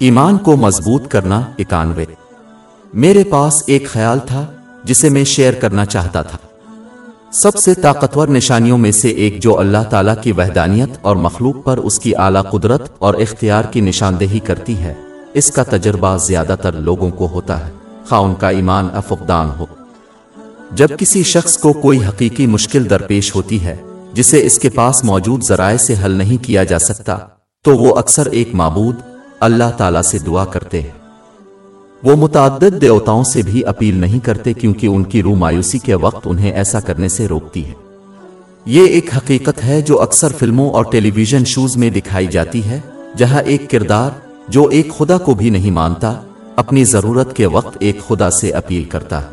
ایمان کو مضبوط کرنا اکانوے۔ میرے پاس ایک خیال تھا جسے میں شیئر کرنا چاہتا تھا۔ سب سے طاقتور نشانیوں میں سے ایک جو اللہ تعالیٰ کی وحدانیت اور مخلوق پر اس کی اعلیٰ قدرت اور اختیار کی نشاندہی کرتی ہے، اس کا تجربہ زیادہ تر لوگوں کو ہوتا ہے، خواہ ان کا ایمان افقدان ہو۔ جب کسی شخص کو کوئی حقیقی مشکل درپیش ہوتی ہے، جسے اس کے پاس موجود ذرائع سے حل نہیں کیا جا سکتا، تو وہ اکثر ایک معبود اللہ تعالیٰ سے دعا کرتے ہیں۔ وہ متعدد دیوتاؤں سے بھی اپیل نہیں کرتے کیونکہ ان کی روح مایوسی کے وقت انہیں ایسا کرنے سے روکتی ہے۔ یہ ایک حقیقت ہے جو اکثر فلموں اور ٹیلی ویژن شوز میں دکھائی جاتی ہے، جہاں ایک کردار جو ایک خدا کو بھی نہیں مانتا، اپنی ضرورت کے وقت ایک خدا سے اپیل کرتا ہے۔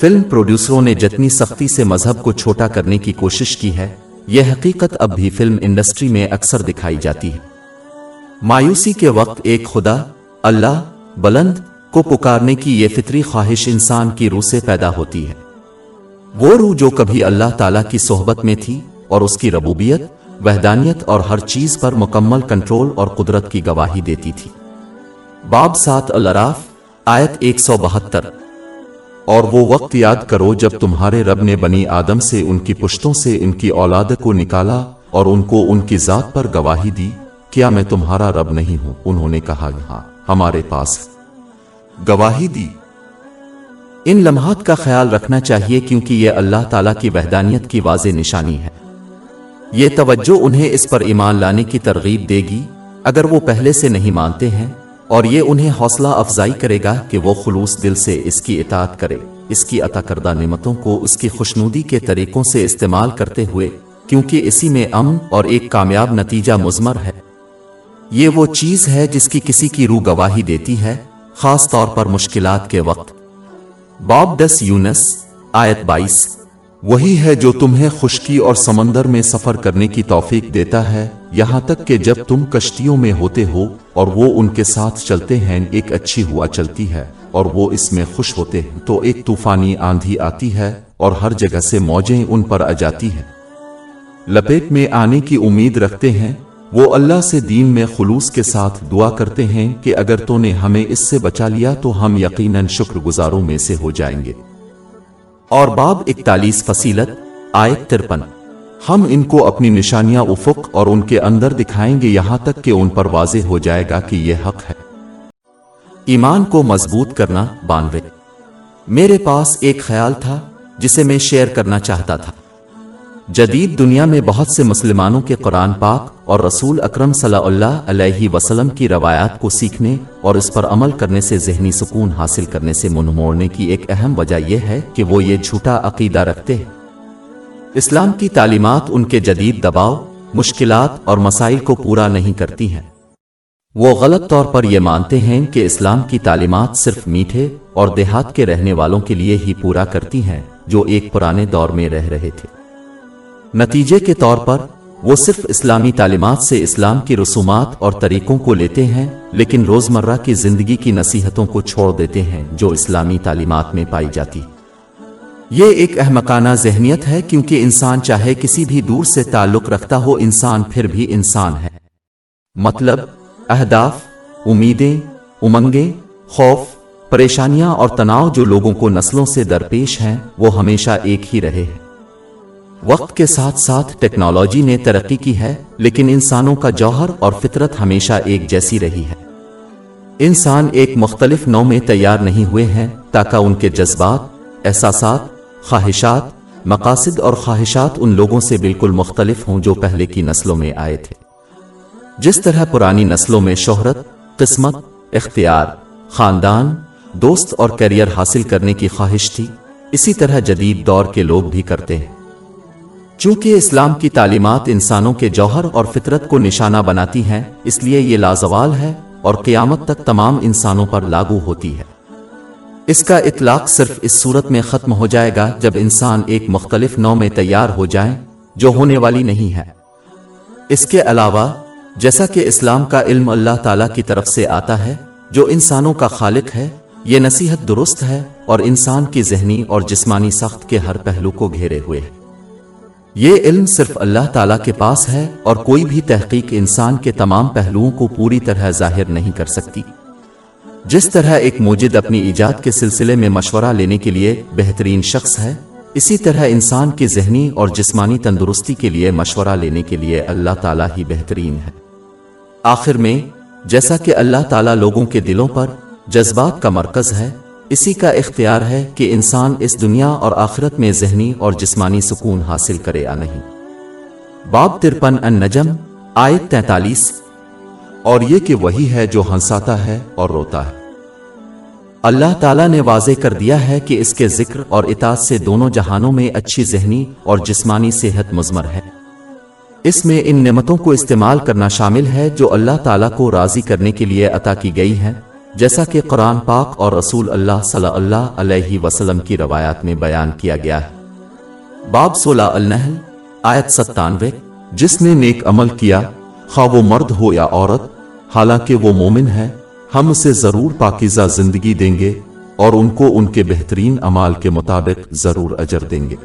فلم پروڈیوسروں نے جتنی سختی سے مذہب کو چھوٹا کرنے کی کوشش کی ہے، یہ حقیقت اب بھی فلم انڈسٹری میں اکثر دکھائی جاتی ہے۔ مایوسی کے وقت ایک خدا، اللہ، بلند کو پکارنے کی یہ فطری خواہش انسان کی روح سے پیدا ہوتی ہے۔ وہ روح جو کبھی اللہ تعالی کی صحبت میں تھی اور اس کی ربوبیت، وحدانیت اور ہر چیز پر مکمل کنٹرول اور قدرت کی گواہی دیتی تھی۔ باب سات الراف آیت ایک سو بہتر۔ اور وہ وقت یاد کرو جب تمہارے رب نے بنی آدم سے ان کی پشتوں سے ان کی اولاد کو نکالا اور ان کو ان کی ذات پر گواہی دی۔ کیا میں تمہارا رب نہیں ہوں؟ انہوں نے کہا ہاں ہمارے پاس گواہی دی۔ ان لمحات کا خیال رکھنا چاہیے کیونکہ یہ اللہ تعالیٰ کی وحدانیت کی واضح نشانی ہے۔ یہ توجہ انہیں اس پر ایمان لانے کی ترغیب دے گی۔ اگر وہ پہلے سے نہیں مانتے ہیں، اور یہ انہیں حوصلہ افزائی کرے گا کہ وہ خلوص دل سے اس کی اطاعت کرے، اس کی عطا کردہ نعمتوں کو اس کی خوشنودی کے طریقوں سے استعمال کرتے ہوئے، کیونکہ اسی میں امن اور ایک کامیاب نتیجہ مزمر ہے۔ یہ وہ چیز ہے جس کی کسی کی روح گواہی دیتی ہے، خاص طور پر مشکلات کے وقت۔ باب دس یونس، آیت بائیس۔ وہی ہے جو تمہیں خشکی اور سمندر میں سفر کرنے کی توفیق دیتا ہے، یہاں تک کہ جب تم کشتیوں میں ہوتے ہو اور وہ ان کے ساتھ چلتے ہیں، ایک اچھی ہوا چلتی ہے اور وہ اس میں خوش ہوتے ہیں۔ تو ایک طوفانی آندھی آتی ہے اور ہر جگہ سے موجیں ان پر آ جاتی ہیں۔ لپیٹ میں آنے کی امید رکھتے ہیں وہ اللہ سے دین میں خلوص کے ساتھ دعا کرتے ہیں کہ اگر تو نے ہمیں اس سے بچا لیا تو ہم یقیناً شکر گزاروں میں سے ہو جائیں گے۔ اور باب اکتالیس فصیلت، آیت ترپن۔ ہم ان کو اپنی نشانیاں افق اور ان کے اندر دکھائیں گے یہاں تک کہ ان پر واضح ہو جائے گا کہ یہ حق ہے۔ ایمان کو مضبوط کرنا، بانوے۔ میرے پاس ایک خیال تھا جسے میں شیئر کرنا چاہتا تھا۔ جدید دنیا میں بہت سے مسلمانوں کے قرآن پاک اور رسول اکرم صلی اللہ علیہ وسلم کی روایات کو سیکھنے اور اس پر عمل کرنے سے ذہنی سکون حاصل کرنے سے منہ موڑنے کی ایک اہم وجہ یہ ہے کہ وہ یہ جھوٹا عقیدہ رکھتے ہیں۔ اسلام کی تعلیمات ان کے جدید دباؤ، مشکلات اور مسائل کو پورا نہیں کرتی ہیں۔ وہ غلط طور پر یہ مانتے ہیں کہ اسلام کی تعلیمات صرف میٹھے اور دیہات کے رہنے والوں کے لیے ہی پورا کرتی ہیں جو ایک پرانے دور میں رہ رہے تھے۔ نتیجے کے طور پر، وہ صرف اسلامی تعلیمات سے اسلام کی رسومات اور طریقوں کو لیتے ہیں، لیکن روزمرہ کی زندگی کی نصیحتوں کو چھوڑ دیتے ہیں جو اسلامی تعلیمات میں پائی جاتی۔ یہ ایک احمقانہ ذہنیت ہے، کیونکہ انسان چاہے کسی بھی دور سے تعلق رکھتا ہو، انسان پھر بھی انسان ہے۔ مطلب اہداف، امیدیں، امنگیں، خوف، پریشانیاں اور تناؤ جو لوگوں کو نسلوں سے درپیش ہیں، وہ ہمیشہ ایک ہی رہے ہیں۔ وقت کے ساتھ ساتھ ٹیکنالوجی نے ترقی کی ہے، لیکن انسانوں کا جوہر اور فطرت ہمیشہ ایک جیسی رہی ہے۔ انسان ایک مختلف نو میں تیار نہیں ہوئے ہیں، تاکہ ان کے جذبات، احساسات، خواہشات، مقاصد اور خواہشات ان لوگوں سے بالکل مختلف ہوں جو پہلے کی نسلوں میں آئے تھے۔ جس طرح پرانی نسلوں میں شہرت، قسمت، اختیار، خاندان، دوست اور کیریئر حاصل کرنے کی خواہش تھی، اسی طرح جدید دور کے لوگ بھی کرتے ہیں۔ چونکہ اسلام کی تعلیمات انسانوں کے جوہر اور فطرت کو نشانہ بناتی ہیں، اس لیے یہ لازوال ہے اور قیامت تک تمام انسانوں پر لاگو ہوتی ہے۔ اس کا اطلاق صرف اس صورت میں ختم ہو جائے گا جب انسان ایک مختلف نو میں تیار ہو جائیں جو ہونے والی نہیں ہے۔ اس کے علاوہ، جیسا کہ اسلام کا علم اللہ تعالی کی طرف سے آتا ہے، جو انسانوں کا خالق ہے، یہ نصیحت درست ہے اور انسان کی ذہنی اور جسمانی سخت کے ہر پہلو کو گھیرے ہوئے ہے۔ یہ علم صرف اللہ تعالیٰ کے پاس ہے اور کوئی بھی تحقیق انسان کے تمام پہلوؤں کو پوری طرح ظاہر نہیں کر سکتی۔ جس طرح ایک موجد اپنی ایجاد کے سلسلے میں مشورہ لینے کے لیے بہترین شخص ہے، اسی طرح انسان کی ذہنی اور جسمانی تندرستی کے لیے مشورہ لینے کے لیے اللہ تعالیٰ ہی بہترین ہے۔ آخر میں، جیسا کہ اللہ تعالیٰ لوگوں کے دلوں پر جذبات کا مرکز ہے اسی کا اختیار ہے کہ انسان اس دنیا اور آخرت میں ذہنی اور جسمانی سکون حاصل کرے یا نہیں۔ باب ترپن ان نجم، آیت تینتالیس۔ اور یہ کہ وہی ہے جو ہنساتا ہے اور روتا ہے۔ اللہ تعالیٰ نے واضح کر دیا ہے کہ اس کے ذکر اور اطاعت سے دونوں جہانوں میں اچھی ذہنی اور جسمانی صحت مزمر ہے۔ اس میں ان نعمتوں کو استعمال کرنا شامل ہے جو اللہ تعالیٰ کو راضی کرنے کے لیے عطا کی گئی ہیں۔ جیسا کہ قرآن پاک اور رسول اللہ صلی اللہ علیہ وسلم کی روایات میں بیان کیا گیا ہے۔ باب سولہ النحل، آیت ستانوے، جس نے نیک عمل کیا، خواہ وہ مرد ہو یا عورت، حالانکہ وہ مومن ہے، ہم اسے ضرور پاکیزہ زندگی دیں گے اور ان کو ان کے بہترین عمال کے مطابق ضرور اجر دیں گے۔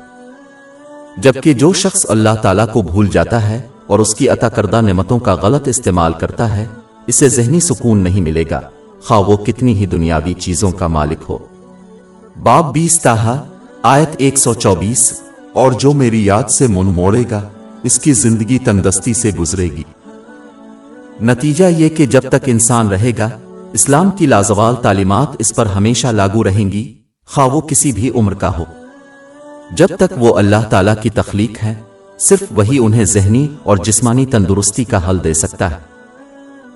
جبکہ جو شخص اللہ تعالیٰ کو بھول جاتا ہے اور اس کی عطا کردہ نعمتوں کا غلط استعمال کرتا ہے، اسے ذہنی سکون نہیں ملے گا۔ خواہ وہ کتنی ہی دنیاوی چیزوں کا مالک ہو۔ باب بیس تاہا، آیت ایک سو چوبیس، اور جو میری یاد سے من موڑے گا، اس کی زندگی تندستی سے گزرے گی۔ نتیجہ یہ کہ جب تک انسان رہے گا، اسلام کی لازوال تعلیمات اس پر ہمیشہ لاگو رہیں گی، خواہ وہ کسی بھی عمر کا ہو۔ جب تک وہ اللہ تعالی کی تخلیق ہے، صرف وہی انہیں ذہنی اور جسمانی تندرستی کا حل دے سکتا ہے۔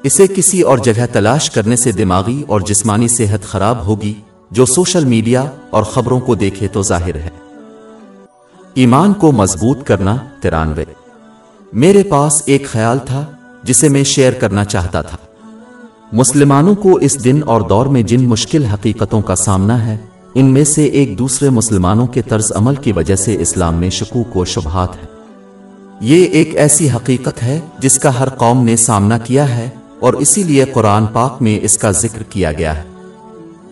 اسے کسی اور جگہ تلاش کرنے سے دماغی اور جسمانی صحت خراب ہوگی جو سوشل میڈیا اور خبروں کو دیکھے تو ظاہر ہے۔ ایمان کو مضبوط کرنا ترانوے۔ میرے پاس ایک خیال تھا جسے میں شیئر کرنا چاہتا تھا۔ مسلمانوں کو اس دن اور دور میں جن مشکل حقیقتوں کا سامنا ہے، ان میں سے ایک دوسرے مسلمانوں کے طرز عمل کی وجہ سے اسلام میں شکوک و شبہات ہے یہ ایک ایسی حقیقت ہے جس کا ہر قوم نے سامنا کیا ہے۔ اور اسی لیے قرآن پاک میں اس کا ذکر کیا گیا ہے۔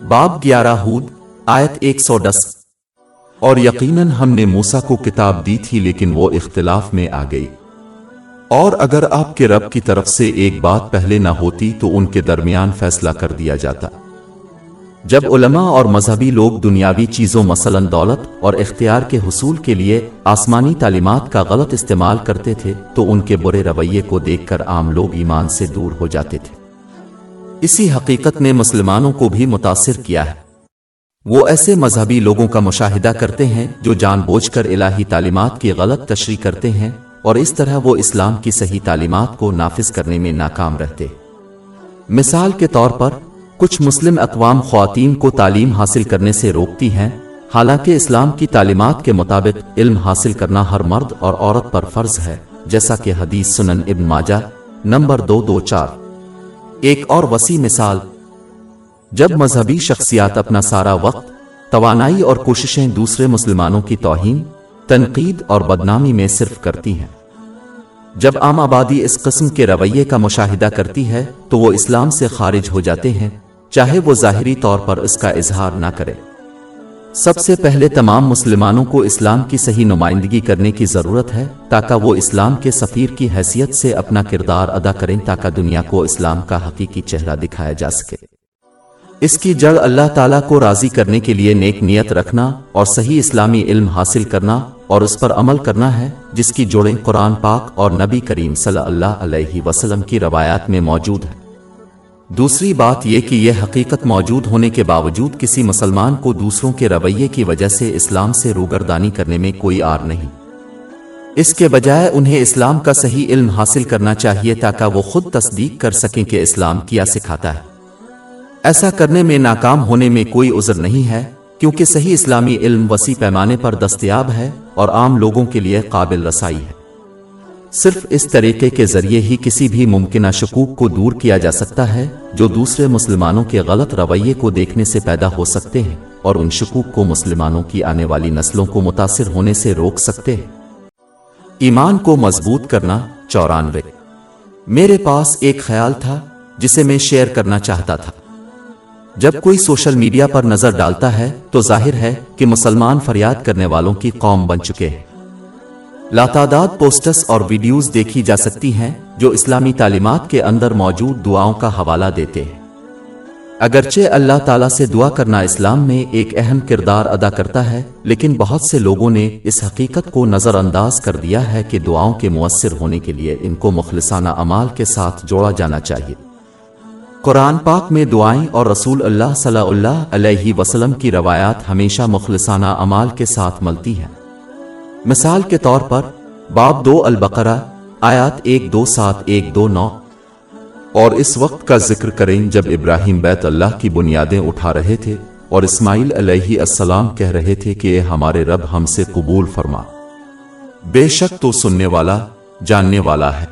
باب گیارہ ہود، آیت ایک سو دس۔ اور یقیناً ہم نے موسا کو کتاب دی تھی، لیکن وہ اختلاف میں آ گئی۔ اور اگر آپ کے رب کی طرف سے ایک بات پہلے نہ ہوتی، تو ان کے درمیان فیصلہ کر دیا جاتا۔ جب علماء اور مذہبی لوگ دنیاوی چیزوں مثلا دولت اور اختیار کے حصول کے لیے آسمانی تعلیمات کا غلط استعمال کرتے تھے، تو ان کے برے رویے کو دیکھ کر عام لوگ ایمان سے دور ہو جاتے تھے۔ اسی حقیقت نے مسلمانوں کو بھی متاثر کیا ہے۔ وہ ایسے مذہبی لوگوں کا مشاہدہ کرتے ہیں جو جان بوجھ کر الہی تعلیمات کی غلط تشریح کرتے ہیں اور اس طرح وہ اسلام کی صحیح تعلیمات کو نافذ کرنے میں ناکام رہتے۔ مثال کے طور پر کچھ مسلم اقوام خواتین کو تعلیم حاصل کرنے سے روکتی ہیں، حالانکہ اسلام کی تعلیمات کے مطابق علم حاصل کرنا ہر مرد اور عورت پر فرض ہے، جیسا کہ حدیث سنن ابن ماجہ نمبر دو دو چار۔ ایک اور وسیع مثال، جب مذہبی شخصیات اپنا سارا وقت، توانائی اور کوششیں دوسرے مسلمانوں کی توہین، تنقید اور بدنامی میں صرف کرتی ہیں۔ جب عام آبادی اس قسم کے رویے کا مشاہدہ کرتی ہے، تو وہ اسلام سے خارج ہو جاتے ہیں۔ چاہے وہ ظاہری طور پر اس کا اظہار نہ کرے۔ سب سے پہلے تمام مسلمانوں کو اسلام کی صحیح نمائندگی کرنے کی ضرورت ہے، تاکہ وہ اسلام کے سفیر کی حیثیت سے اپنا کردار ادا کریں، تاکہ دنیا کو اسلام کا حقیقی چہرہ دکھایا جا سکے۔ اس کی جڑ اللہ تعالیٰ کو راضی کرنے کے لیے نیک نیت رکھنا اور صحیح اسلامی علم حاصل کرنا اور اس پر عمل کرنا ہے، جس کی جوڑیں قرآن پاک اور نبی کریم صلی اللہ علیہ وسلم کی روایات میں موجود ہے دوسری بات یہ کہ یہ حقیقت موجود ہونے کے باوجود کسی مسلمان کو دوسروں کے رویے کی وجہ سے اسلام سے روگردانی کرنے میں کوئی آر نہیں۔ اس کے بجائے انہیں اسلام کا صحیح علم حاصل کرنا چاہیے تاکہ وہ خود تصدیق کر سکیں کہ اسلام کیا سکھاتا ہے۔ ایسا کرنے میں ناکام ہونے میں کوئی عذر نہیں ہے، کیونکہ صحیح اسلامی علم وسیع پیمانے پر دستیاب ہے اور عام لوگوں کے لیے قابل رسائی ہے۔ صرف اس طریقے کے ذریعے ہی کسی بھی ممکنہ شکوک کو دور کیا جا سکتا ہے جو دوسرے مسلمانوں کے غلط رویے کو دیکھنے سے پیدا ہو سکتے ہیں اور ان شکوک کو مسلمانوں کی آنے والی نسلوں کو متاثر ہونے سے روک سکتے ہیں۔ ایمان کو مضبوط کرنا چورانوے۔ میرے پاس ایک خیال تھا جسے میں شیئر کرنا چاہتا تھا۔ جب کوئی سوشل میڈیا پر نظر ڈالتا ہے تو ظاہر ہے کہ مسلمان فریاد کرنے والوں کی قوم بن چکے ہیں۔ لاتعداد پوسٹس اور ویڈیوز دیکھی جا سکتی ہیں جو اسلامی تعلیمات کے اندر موجود دعاؤں کا حوالہ دیتے ہیں۔ اگرچہ اللہ تعالیٰ سے دعا کرنا اسلام میں ایک اہم کردار ادا کرتا ہے، لیکن بہت سے لوگوں نے اس حقیقت کو نظر انداز کر دیا ہے کہ دعاؤں کے مؤثر ہونے کے لیے ان کو مخلصانہ امال کے ساتھ جوڑا جانا چاہیے۔ قرآن پاک میں دعائیں اور رسول اللہ صلی اللہ علیہ وسلم کی روایات ہمیشہ مخلصانہ امال کے ساتھ ملتی ہیں۔ مثال کے طور پر باب دو البقرہ، آیات ایک دو سات ایک دو نو۔ اور اس وقت کا ذکر کریں جب ابراہیم بیت اللہ کی بنیادیں اٹھا رہے تھے اور اسماعیل علیہ السلام کہہ رہے تھے کہ ہمارے رب ہم سے قبول فرما۔ بے شک تو سننے والا، جاننے والا ہے۔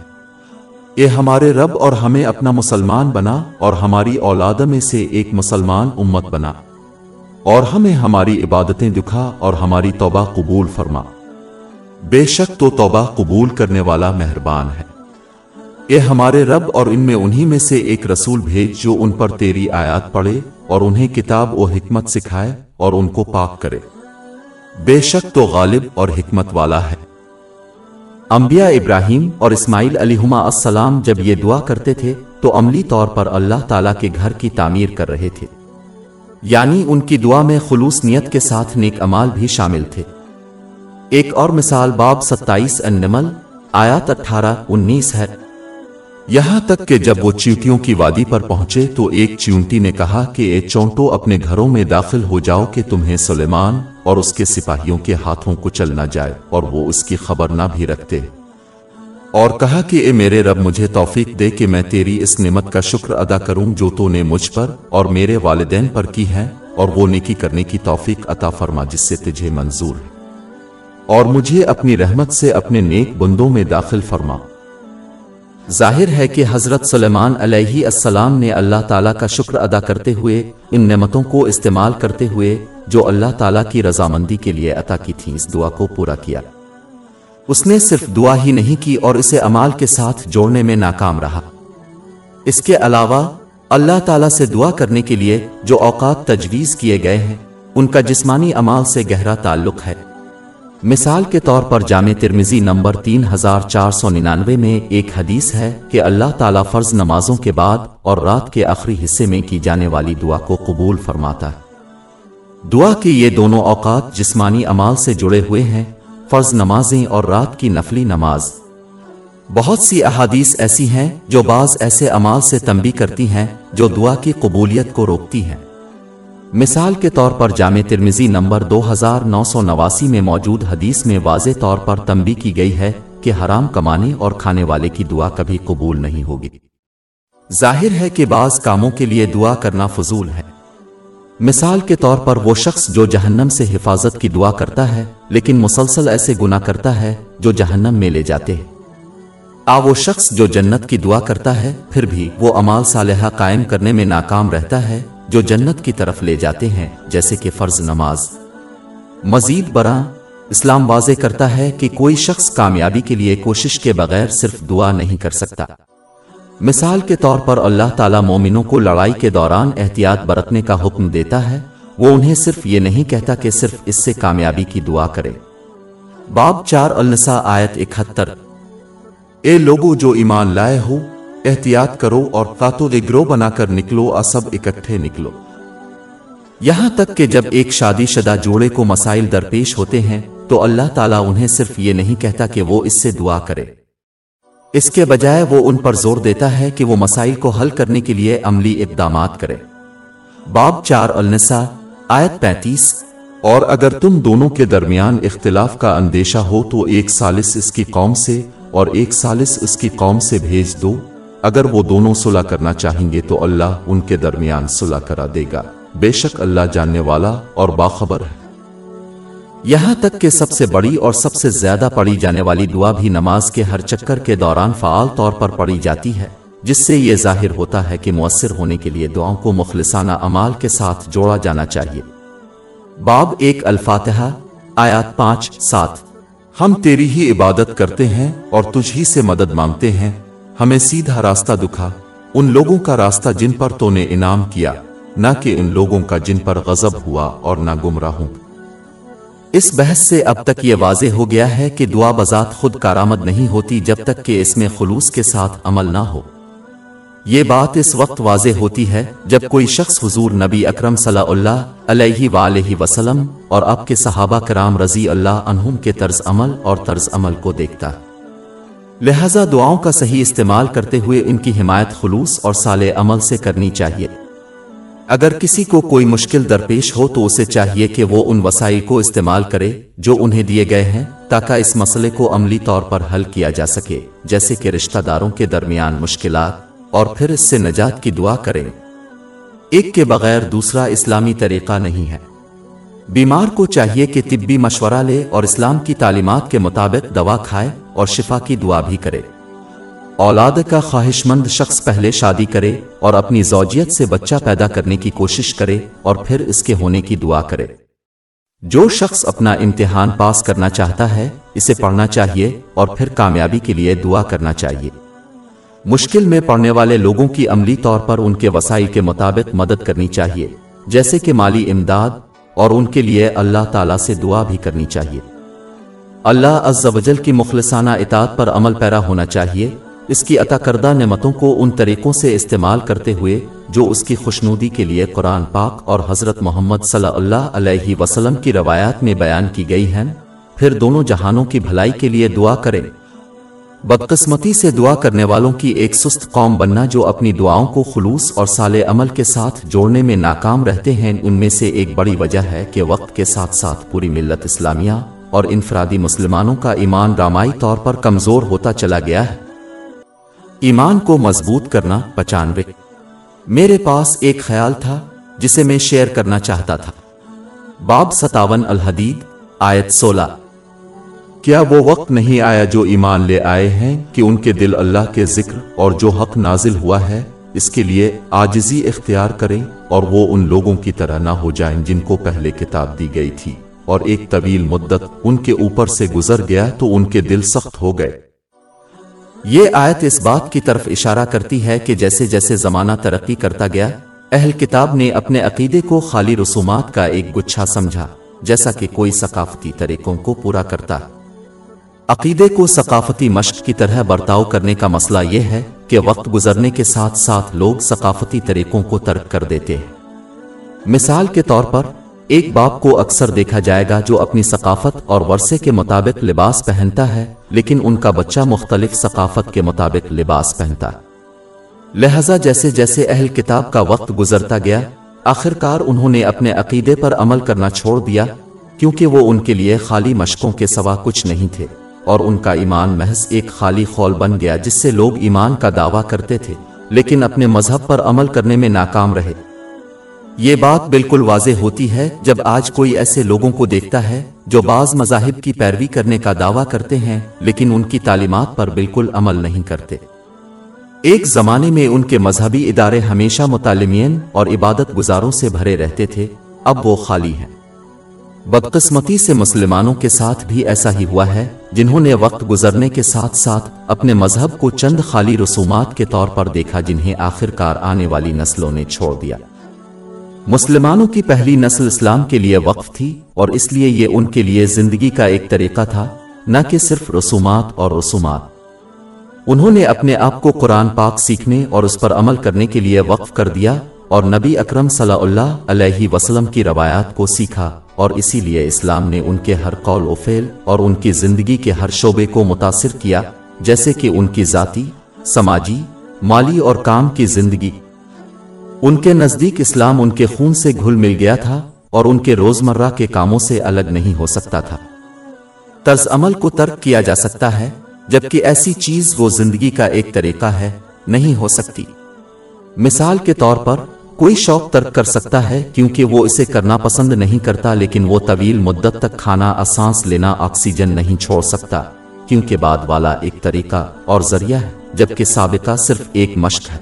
اے ہمارے رب اور ہمیں اپنا مسلمان بنا اور ہماری اولاد میں سے ایک مسلمان امت بنا۔ اور ہمیں ہماری عبادتیں دکھا اور ہماری توبہ قبول فرما۔ بے شک تو توبہ قبول کرنے والا مہربان ہے۔ اے ہمارے رب اور ان میں انہی میں سے ایک رسول بھیج جو ان پر تیری آیات پڑھے اور انہیں کتاب و حکمت سکھائے اور ان کو پاک کرے۔ بے شک تو غالب اور حکمت والا ہے۔ انبیاء ابراہیم اور اسماعیل علیہما السلام جب یہ دعا کرتے تھے تو عملی طور پر اللہ تعالیٰ کے گھر کی تعمیر کر رہے تھے۔ یعنی ان کی دعا میں خلوص نیت کے ساتھ نیک امال بھی شامل تھے۔ ایک اور مثال باب ستائیس النمل آیات اٹھارہ، انیس ہے۔ یہاں تک کہ جب وہ چیونٹیوں کی وادی پر پہنچے تو ایک چیونٹی نے کہا کہ اے چونٹو، اپنے گھروں میں داخل ہو جاؤ کہ تمہیں سلیمان اور اس کے سپاہیوں کے ہاتھوں کو چلنا جائے اور وہ اس کی خبر نہ بھی رکھتے۔ اور کہا کہ اے میرے رب، مجھے توفیق دے کہ میں تیری اس نعمت کا شکر ادا کروں جو تو نے مجھ پر اور میرے والدین پر کی ہے اور وہ نیکی کرنے کی توفیق عطا فرما جس سے تجھے منظور ہے۔ اور مجھے اپنی رحمت سے اپنے نیک بندوں میں داخل فرما۔ ظاہر ہے کہ حضرت سلیمان علیہ السلام نے اللہ تعالیٰ کا شکر ادا کرتے ہوئے ان نعمتوں کو استعمال کرتے ہوئے جو اللہ تعالیٰ کی رضامندی کے لیے عطا کی تھی اس دعا کو پورا کیا۔ اس نے صرف دعا ہی نہیں کی اور اسے امال کے ساتھ جوڑنے میں ناکام رہا۔ اس کے علاوہ، اللہ تعالیٰ سے دعا کرنے کے لیے جو اوقات تجویز کیے گئے ہیں، ان کا جسمانی امال سے گہرا تعلق ہے۔ مثال کے طور پر جامع ترمیزی نمبر تین ہزار چار سو ننانوے میں ایک حدیث ہے کہ اللہ تعالیٰ فرض نمازوں کے بعد اور رات کے آخری حصے میں کی جانے والی دعا کو قبول فرماتا ہے۔ دعا کے یہ دونوں اوقات جسمانی امال سے جڑے ہوئے ہیں، فرض نمازیں اور رات کی نفلی نماز۔ بہت سی احادیث ایسی ہیں جو بعض ایسے امال سے تنبی کرتی ہیں جو دعا کی قبولیت کو روکتی ہیں۔ مثال کے طور پر جامع ترمیزی نمبر دو ہزار نو سو نواسی میں موجود حدیث میں واضح طور پر تنبی کی گئی ہے کہ حرام کمانے اور کھانے والے کی دعا کبھی قبول نہیں ہوگی۔ ظاہر ہے کہ بعض کاموں کے لیے دعا کرنا فضول ہے۔ مثال کے طور پر وہ شخص جو جہنم سے حفاظت کی دعا کرتا ہے، لیکن مسلسل ایسے گنا کرتا ہے جو جہنم میں لے جاتے ہیں۔ آ، وہ شخص جو جنت کی دعا کرتا ہے، پھر بھی وہ امال صالحہ قائم کرنے میں ناکام رہتا ہے۔ جو جنت کی طرف لے جاتے ہیں، جیسے کہ فرض نماز۔ مزید برآں، اسلام واضح کرتا ہے کہ کوئی شخص کامیابی کے لیے کوشش کے بغیر صرف دعا نہیں کر سکتا۔ مثال کے طور پر اللہ تعالیٰ مومنوں کو لڑائی کے دوران احتیاط برتنے کا حکم دیتا ہے۔ وہ انہیں صرف یہ نہیں کہتا کہ صرف اس سے کامیابی کی دعا کرے۔ باب چار النساء آیت اکہتر۔ اے لوگوں جو ایمان لائے ہو احتیاط کرو اور قاتو گروہ بنا کر نکلو اور سب اکٹھے نکلو۔ یہاں تک کہ جب ایک شادی شدہ جوڑے کو مسائل درپیش ہوتے ہیں، تو اللہ تعالیٰ انہیں صرف یہ نہیں کہتا کہ وہ اس سے دعا کرے۔ اس کے بجائے وہ ان پر زور دیتا ہے کہ وہ مسائل کو حل کرنے کے لیے عملی اقدامات کرے۔ باب چار النساء، آیت پینتیس۔ اور اگر تم دونوں کے درمیان اختلاف کا اندیشہ ہو، تو ایک سالس اس کی قوم سے اور ایک سالس اس کی قوم سے بھیج دو۔ اگر وہ دونوں صلح کرنا چاہیں گے تو اللہ ان کے درمیان صلح کرا دے گا۔ بے شک اللہ جاننے والا اور باخبر ہے۔ یہاں تک کہ سب سے بڑی اور سب سے زیادہ پڑھی جانے والی دعا بھی نماز کے ہر چکر کے دوران فعال طور پر پڑھی جاتی ہے، جس سے یہ ظاہر ہوتا ہے کہ مؤثر ہونے کے لیے دعاؤں کو مخلصانہ امال کے ساتھ جوڑا جانا چاہیے۔ باب ایک الفاتحہ، آیات پانچ، سات۔ ہم تیری ہی عبادت کرتے ہیں اور تجھ ہی سے مدد مانگتے ہیں۔ ہمیں سیدھا راستہ دکھا۔ ان لوگوں کا راستہ جن پر تو نے انعام کیا، نہ کہ ان لوگوں کا جن پر غضب ہوا اور نہ گمراہوں۔ اس بحث سے اب تک یہ واضح ہو گیا ہے کہ دعا بذات خود کارآمد نہیں ہوتی جب تک کہ اس میں خلوص کے ساتھ عمل نہ ہو۔ یہ بات اس وقت واضح ہوتی ہے جب کوئی شخص حضور نبی اکرم صلی اللہ علیہ وآلہ وسلم اور اب کے صحابہ کرام رضی اللہ عنہم کے طرز عمل اور طرز عمل کو دیکھتا۔ لہذا دعاؤں کا صحیح استعمال کرتے ہوئے ان کی حمایت خلوص اور سال عمل سے کرنی چاہیے۔ اگر کسی کو کوئی مشکل درپیش ہو تو اسے چاہیے کہ وہ ان وسائل کو استعمال کرے جو انہیں دیے گئے ہیں تاکہ اس مسئلے کو عملی طور پر حل کیا جا سکے، جیسے کہ رشتہ داروں کے درمیان مشکلات اور پھر اس سے نجات کی دعا کریں۔ ایک کے بغیر دوسرا اسلامی طریقہ نہیں ہے۔ بیمار کو چاہیے کہ طبی مشورہ لے اور اسلام کی تعلیمات کے مطابق دوا کھائے اور شفا کی دعا بھی کرے۔ اولاد کا خواہش مند شخص پہلے شادی کرے اور اپنی زوجیت سے بچہ پیدا کرنے کی کوشش کرے اور پھر اس کے ہونے کی دعا کرے۔ جو شخص اپنا امتحان پاس کرنا چاہتا ہے، اسے پڑھنا چاہیے اور پھر کامیابی کے لیے دعا کرنا چاہیے۔ مشکل میں پڑنے والے لوگوں کی عملی طور پر ان کے وسائل کے مطابق مدد کرنی چاہیے، جیسے کہ مالی امداد اور ان کے لیے اللہ تعالیٰ سے دعا بھی کرنی چاہیے۔ اللہ عز و جل کی مخلصانہ اطاعت پر عمل پیرا ہونا چاہیے۔ اس کی عطا کردہ نعمتوں کو ان طریقوں سے استعمال کرتے ہوئے جو اس کی خوشنودی کے لیے قرآن پاک اور حضرت محمد صلی اللہ علیہ وسلم کی روایات میں بیان کی گئی ہیں۔ پھر دونوں جہانوں کی بھلائی کے لیے دعا کریں۔ بدقسمتی سے دعا کرنے والوں کی ایک سست قوم بننا جو اپنی دعاؤں کو خلوص اور سال عمل کے ساتھ جوڑنے میں ناکام رہتے ہیں، ان میں سے ایک بڑی وجہ ہے کہ وقت کے ساتھ ساتھ پوری ملت اسلامیہ اور انفرادی مسلمانوں کا ایمان رامائی طور پر کمزور ہوتا چلا گیا ہے۔ ایمان کو مضبوط کرنا پچانوے۔ میرے پاس ایک خیال تھا جسے میں شیئر کرنا چاہتا تھا۔ باب ستاون الحدید، آیت سولہ۔ کیا وہ وقت نہیں آیا جو ایمان لے آئے ہیں کہ ان کے دل اللہ کے ذکر اور جو حق نازل ہوا ہے، اس کے لیے آجزی اختیار کریں اور وہ ان لوگوں کی طرح نہ ہو جائیں جن کو پہلے کتاب دی گئی تھی۔ اور ایک طویل مدت ان کے اوپر سے گزر گیا تو ان کے دل سخت ہو گئے۔ یہ آیت اس بات کی طرف اشارہ کرتی ہے کہ جیسے جیسے زمانہ ترقی کرتا گیا، اہل کتاب نے اپنے عقیدے کو خالی رسومات کا ایک گچھا سمجھا، جیسا کہ کوئی ثقافتی طریقوں کو پورا کرتا۔ عقیدے کو ثقافتی مشق کی طرح برتاؤ کرنے کا مسئلہ یہ ہے کہ وقت گزرنے کے ساتھ ساتھ لوگ ثقافتی طریقوں کو ترک کر دیتے ہیں۔ مثال کے طور پر، ایک باپ کو اکثر دیکھا جائے گا جو اپنی ثقافت اور ورثے کے مطابق لباس پہنتا ہے، لیکن ان کا بچہ مختلف ثقافت کے مطابق لباس پہنتا ہے۔ لہذا جیسے جیسے اہل کتاب کا وقت گزرتا گیا، آخرکار انہوں نے اپنے عقیدے پر عمل کرنا چھوڑ دیا، کیونکہ وہ ان کے لیے خالی مشقوں کے سوا کچھ نہیں تھے۔ اور ان کا ایمان محض ایک خالی خول بن گیا جس سے لوگ ایمان کا دعویٰ کرتے تھے، لیکن اپنے مذہب پر عمل کرنے میں ناکام رہے۔ یہ بات بالکل واضح ہوتی ہے جب آج کوئی ایسے لوگوں کو دیکھتا ہے جو بعض مذاہب کی پیروی کرنے کا دعویٰ کرتے ہیں، لیکن ان کی تعلیمات پر بالکل عمل نہیں کرتے۔ ایک زمانے میں ان کے مذہبی ادارے ہمیشہ متعلمین اور عبادت گزاروں سے بھرے رہتے تھے، اب وہ خالی ہیں۔ بدقسمتی سے مسلمانوں کے ساتھ بھی ایسا ہی ہوا ہے، جنہوں نے وقت گزرنے کے ساتھ ساتھ اپنے مذہب کو چند خالی رسومات کے طور پر دیکھا جنہیں آخر کار آنے والی نسلوں نے چھوڑ دیا۔ مسلمانوں کی پہلی نسل اسلام کے لیے وقف تھی اور اس لیے یہ ان کے لیے زندگی کا ایک طریقہ تھا، نہ کہ صرف رسومات اور رسومات۔ انہوں نے اپنے آپ کو قرآن پاک سیکھنے اور اس پر عمل کرنے کے لیے وقف کر دیا اور نبی اکرم صلی اللہ علیہ وسلم کی روایات کو سیکھا اور اسی لیے اسلام نے ان کے ہر قول و فعل اور ان کی زندگی کے ہر شعبے کو متاثر کیا، جیسے کہ ان کی ذاتی، سماجی، مالی اور کام کی زندگی۔ ان کے نزدیک اسلام ان کے خون سے گھل مل گیا تھا اور ان کے روزمرہ کے کاموں سے الگ نہیں ہو سکتا تھا۔ طرز عمل کو ترک کیا جا سکتا ہے، جبکہ ایسی چیز وہ زندگی کا ایک طریقہ ہے، نہیں ہو سکتی۔ مثال کے طور پر کوئی شوق ترک کر سکتا ہے کیونکہ وہ اسے کرنا پسند نہیں کرتا، لیکن وہ طویل مدت تک کھانا اسانس لینا آکسیجن نہیں چھوڑ سکتا۔ کیونکہ بعد والا ایک طریقہ اور ذریعہ ہے، جبکہ سابقہ صرف ایک مشق ہے۔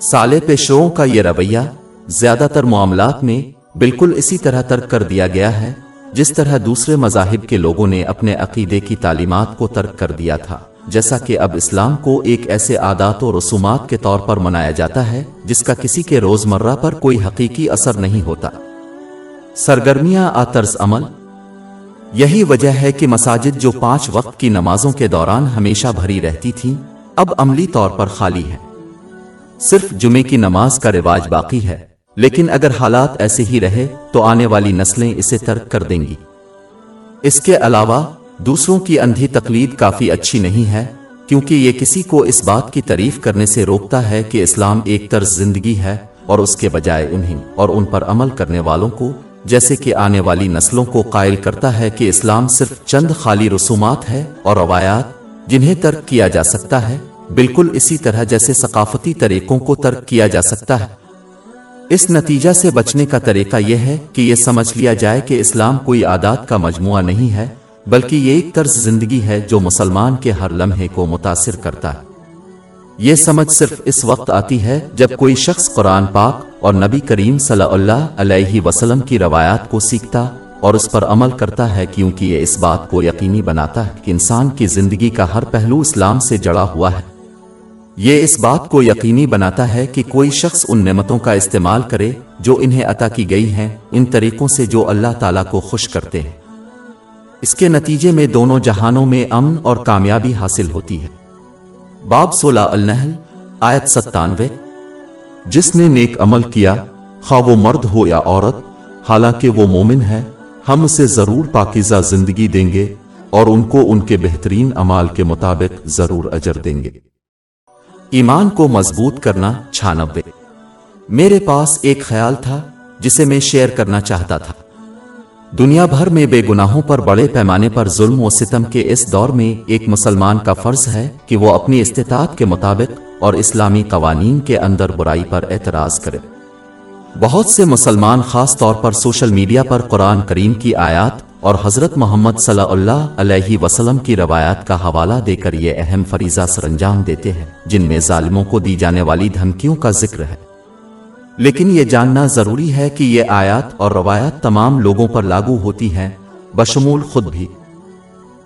سالے پیشوں کا یہ رویہ زیادہ تر معاملات میں بالکل اسی طرح ترک کر دیا گیا ہے، جس طرح دوسرے مذاہب کے لوگوں نے اپنے عقیدے کی تعلیمات کو ترک کر دیا تھا۔ جیسا کہ اب اسلام کو ایک ایسے عادات و رسومات کے طور پر منایا جاتا ہے، جس کا کسی کے روزمرہ پر کوئی حقیقی اثر نہیں ہوتا۔ سرگرمیاں آ عمل۔ یہی وجہ ہے کہ مساجد جو پانچ وقت کی نمازوں کے دوران ہمیشہ بھری رہتی تھی اب عملی طور پر خالی ہے صرف جمعے کی نماز کا رواج باقی ہے، لیکن اگر حالات ایسے ہی رہے، تو آنے والی نسلیں اسے ترک کر دیں گی۔ اس کے علاوہ دوسروں کی اندھی تقلید کافی اچھی نہیں ہے، کیونکہ یہ کسی کو اس بات کی تعریف کرنے سے روکتا ہے کہ اسلام ایک طرز زندگی ہے اور اس کے بجائے انہیں اور ان پر عمل کرنے والوں کو، جیسے کہ آنے والی نسلوں کو قائل کرتا ہے کہ اسلام صرف چند خالی رسومات ہے اور روایات جنہیں ترک کیا جا سکتا ہے، بالکل اسی طرح جیسے ثقافتی طریقوں کو ترک کیا جا سکتا ہے۔ اس نتیجہ سے بچنے کا طریقہ یہ ہے کہ یہ سمجھ لیا جائے کہ اسلام کوئی عادات کا مجموعہ نہیں ہے۔ بلکہ یہ ایک طرز زندگی ہے جو مسلمان کے ہر لمحے کو متاثر کرتا ہے۔ یہ سمجھ صرف اس وقت آتی ہے جب کوئی شخص قرآن پاک اور نبی کریم صلی اللہ علیہ وسلم کی روایات کو سیکھتا اور اس پر عمل کرتا ہے کیونکہ یہ اس بات کو یقینی بناتا ہے کہ انسان کی زندگی کا ہر پہلو اسلام سے جڑا ہوا ہے۔ یہ اس بات کو یقینی بناتا ہے کہ کوئی شخص ان نعمتوں کا استعمال کرے جو انہیں عطا کی گئی ہیں، ان طریقوں سے جو اللہ تعالیٰ کو خوش کرتے ہیں۔ اس کے نتیجے میں دونوں جہانوں میں امن اور کامیابی حاصل ہوتی ہے۔ باب سولہ النحل، آیت ستانوے۔ جس نے نیک عمل کیا، خواہ وہ مرد ہو یا عورت، حالانکہ وہ مومن ہے، ہم اسے ضرور پاکیزہ زندگی دیں گے اور ان کو ان کے بہترین عمال کے مطابق ضرور اجر دیں گے۔ ایمان کو مضبوط کرنا چھانبے میرے پاس ایک خیال تھا، جسے میں شیئر کرنا چاہتا تھا۔ دنیا بھر میں بے گناہوں پر بڑے پیمانے پر ظلم و ستم کے اس دور میں ایک مسلمان کا فرض ہے کہ وہ اپنی استطاعت کے مطابق اور اسلامی قوانین کے اندر برائی پر اعتراض کرے۔ بہت سے مسلمان خاص طور پر سوشل میڈیا پر قرآن کریم کی آیات اور حضرت محمد صلی اللہ علیہ وسلم کی روایات کا حوالہ دے کر یہ اہم فریضہ سر انجام دیتے ہیں، جن میں ظالموں کو دی جانے والی دھمکیوں کا ذکر ہے۔ لیکن یہ جاننا ضروری ہے کہ یہ آیات اور روایات تمام لوگوں پر لاگو ہوتی ہیں، بشمول خود بھی۔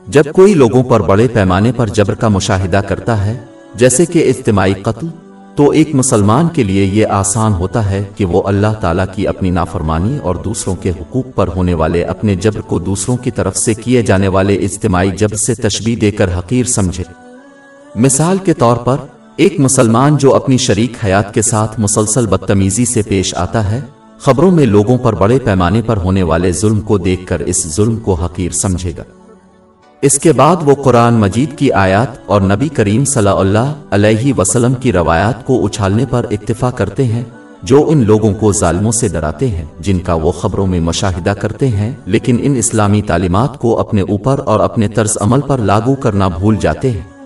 جب کوئی لوگوں پر بڑے پیمانے پر جبر کا مشاہدہ کرتا ہے، جیسے کہ اجتماعی قتل، تو ایک مسلمان کے لیے یہ آسان ہوتا ہے کہ وہ اللہ تعالیٰ کی اپنی نافرمانی اور دوسروں کے حقوق پر ہونے والے اپنے جبر کو دوسروں کی طرف سے کیے جانے والے اجتماعی جبر سے تشبیح دے کر حقیر سمجھے۔ مثال کے طور پر ایک مسلمان جو اپنی شریک حیات کے ساتھ مسلسل بدتمیزی سے پیش آتا ہے، خبروں میں لوگوں پر بڑے پیمانے پر ہونے والے ظلم کو دیکھ کر اس ظلم کو حقیر سمجھے گا۔ اس کے بعد وہ قرآن مجید کی آیات اور نبی کریم صلی اللہ علیہ وسلم کی روایات کو اچھالنے پر اکتفا کرتے ہیں، جو ان لوگوں کو ظالموں سے ڈراتے ہیں، جن کا وہ خبروں میں مشاہدہ کرتے ہیں، لیکن ان اسلامی تعلیمات کو اپنے اوپر اور اپنے طرز عمل پر لاگو کرنا بھول جاتے ہیں۔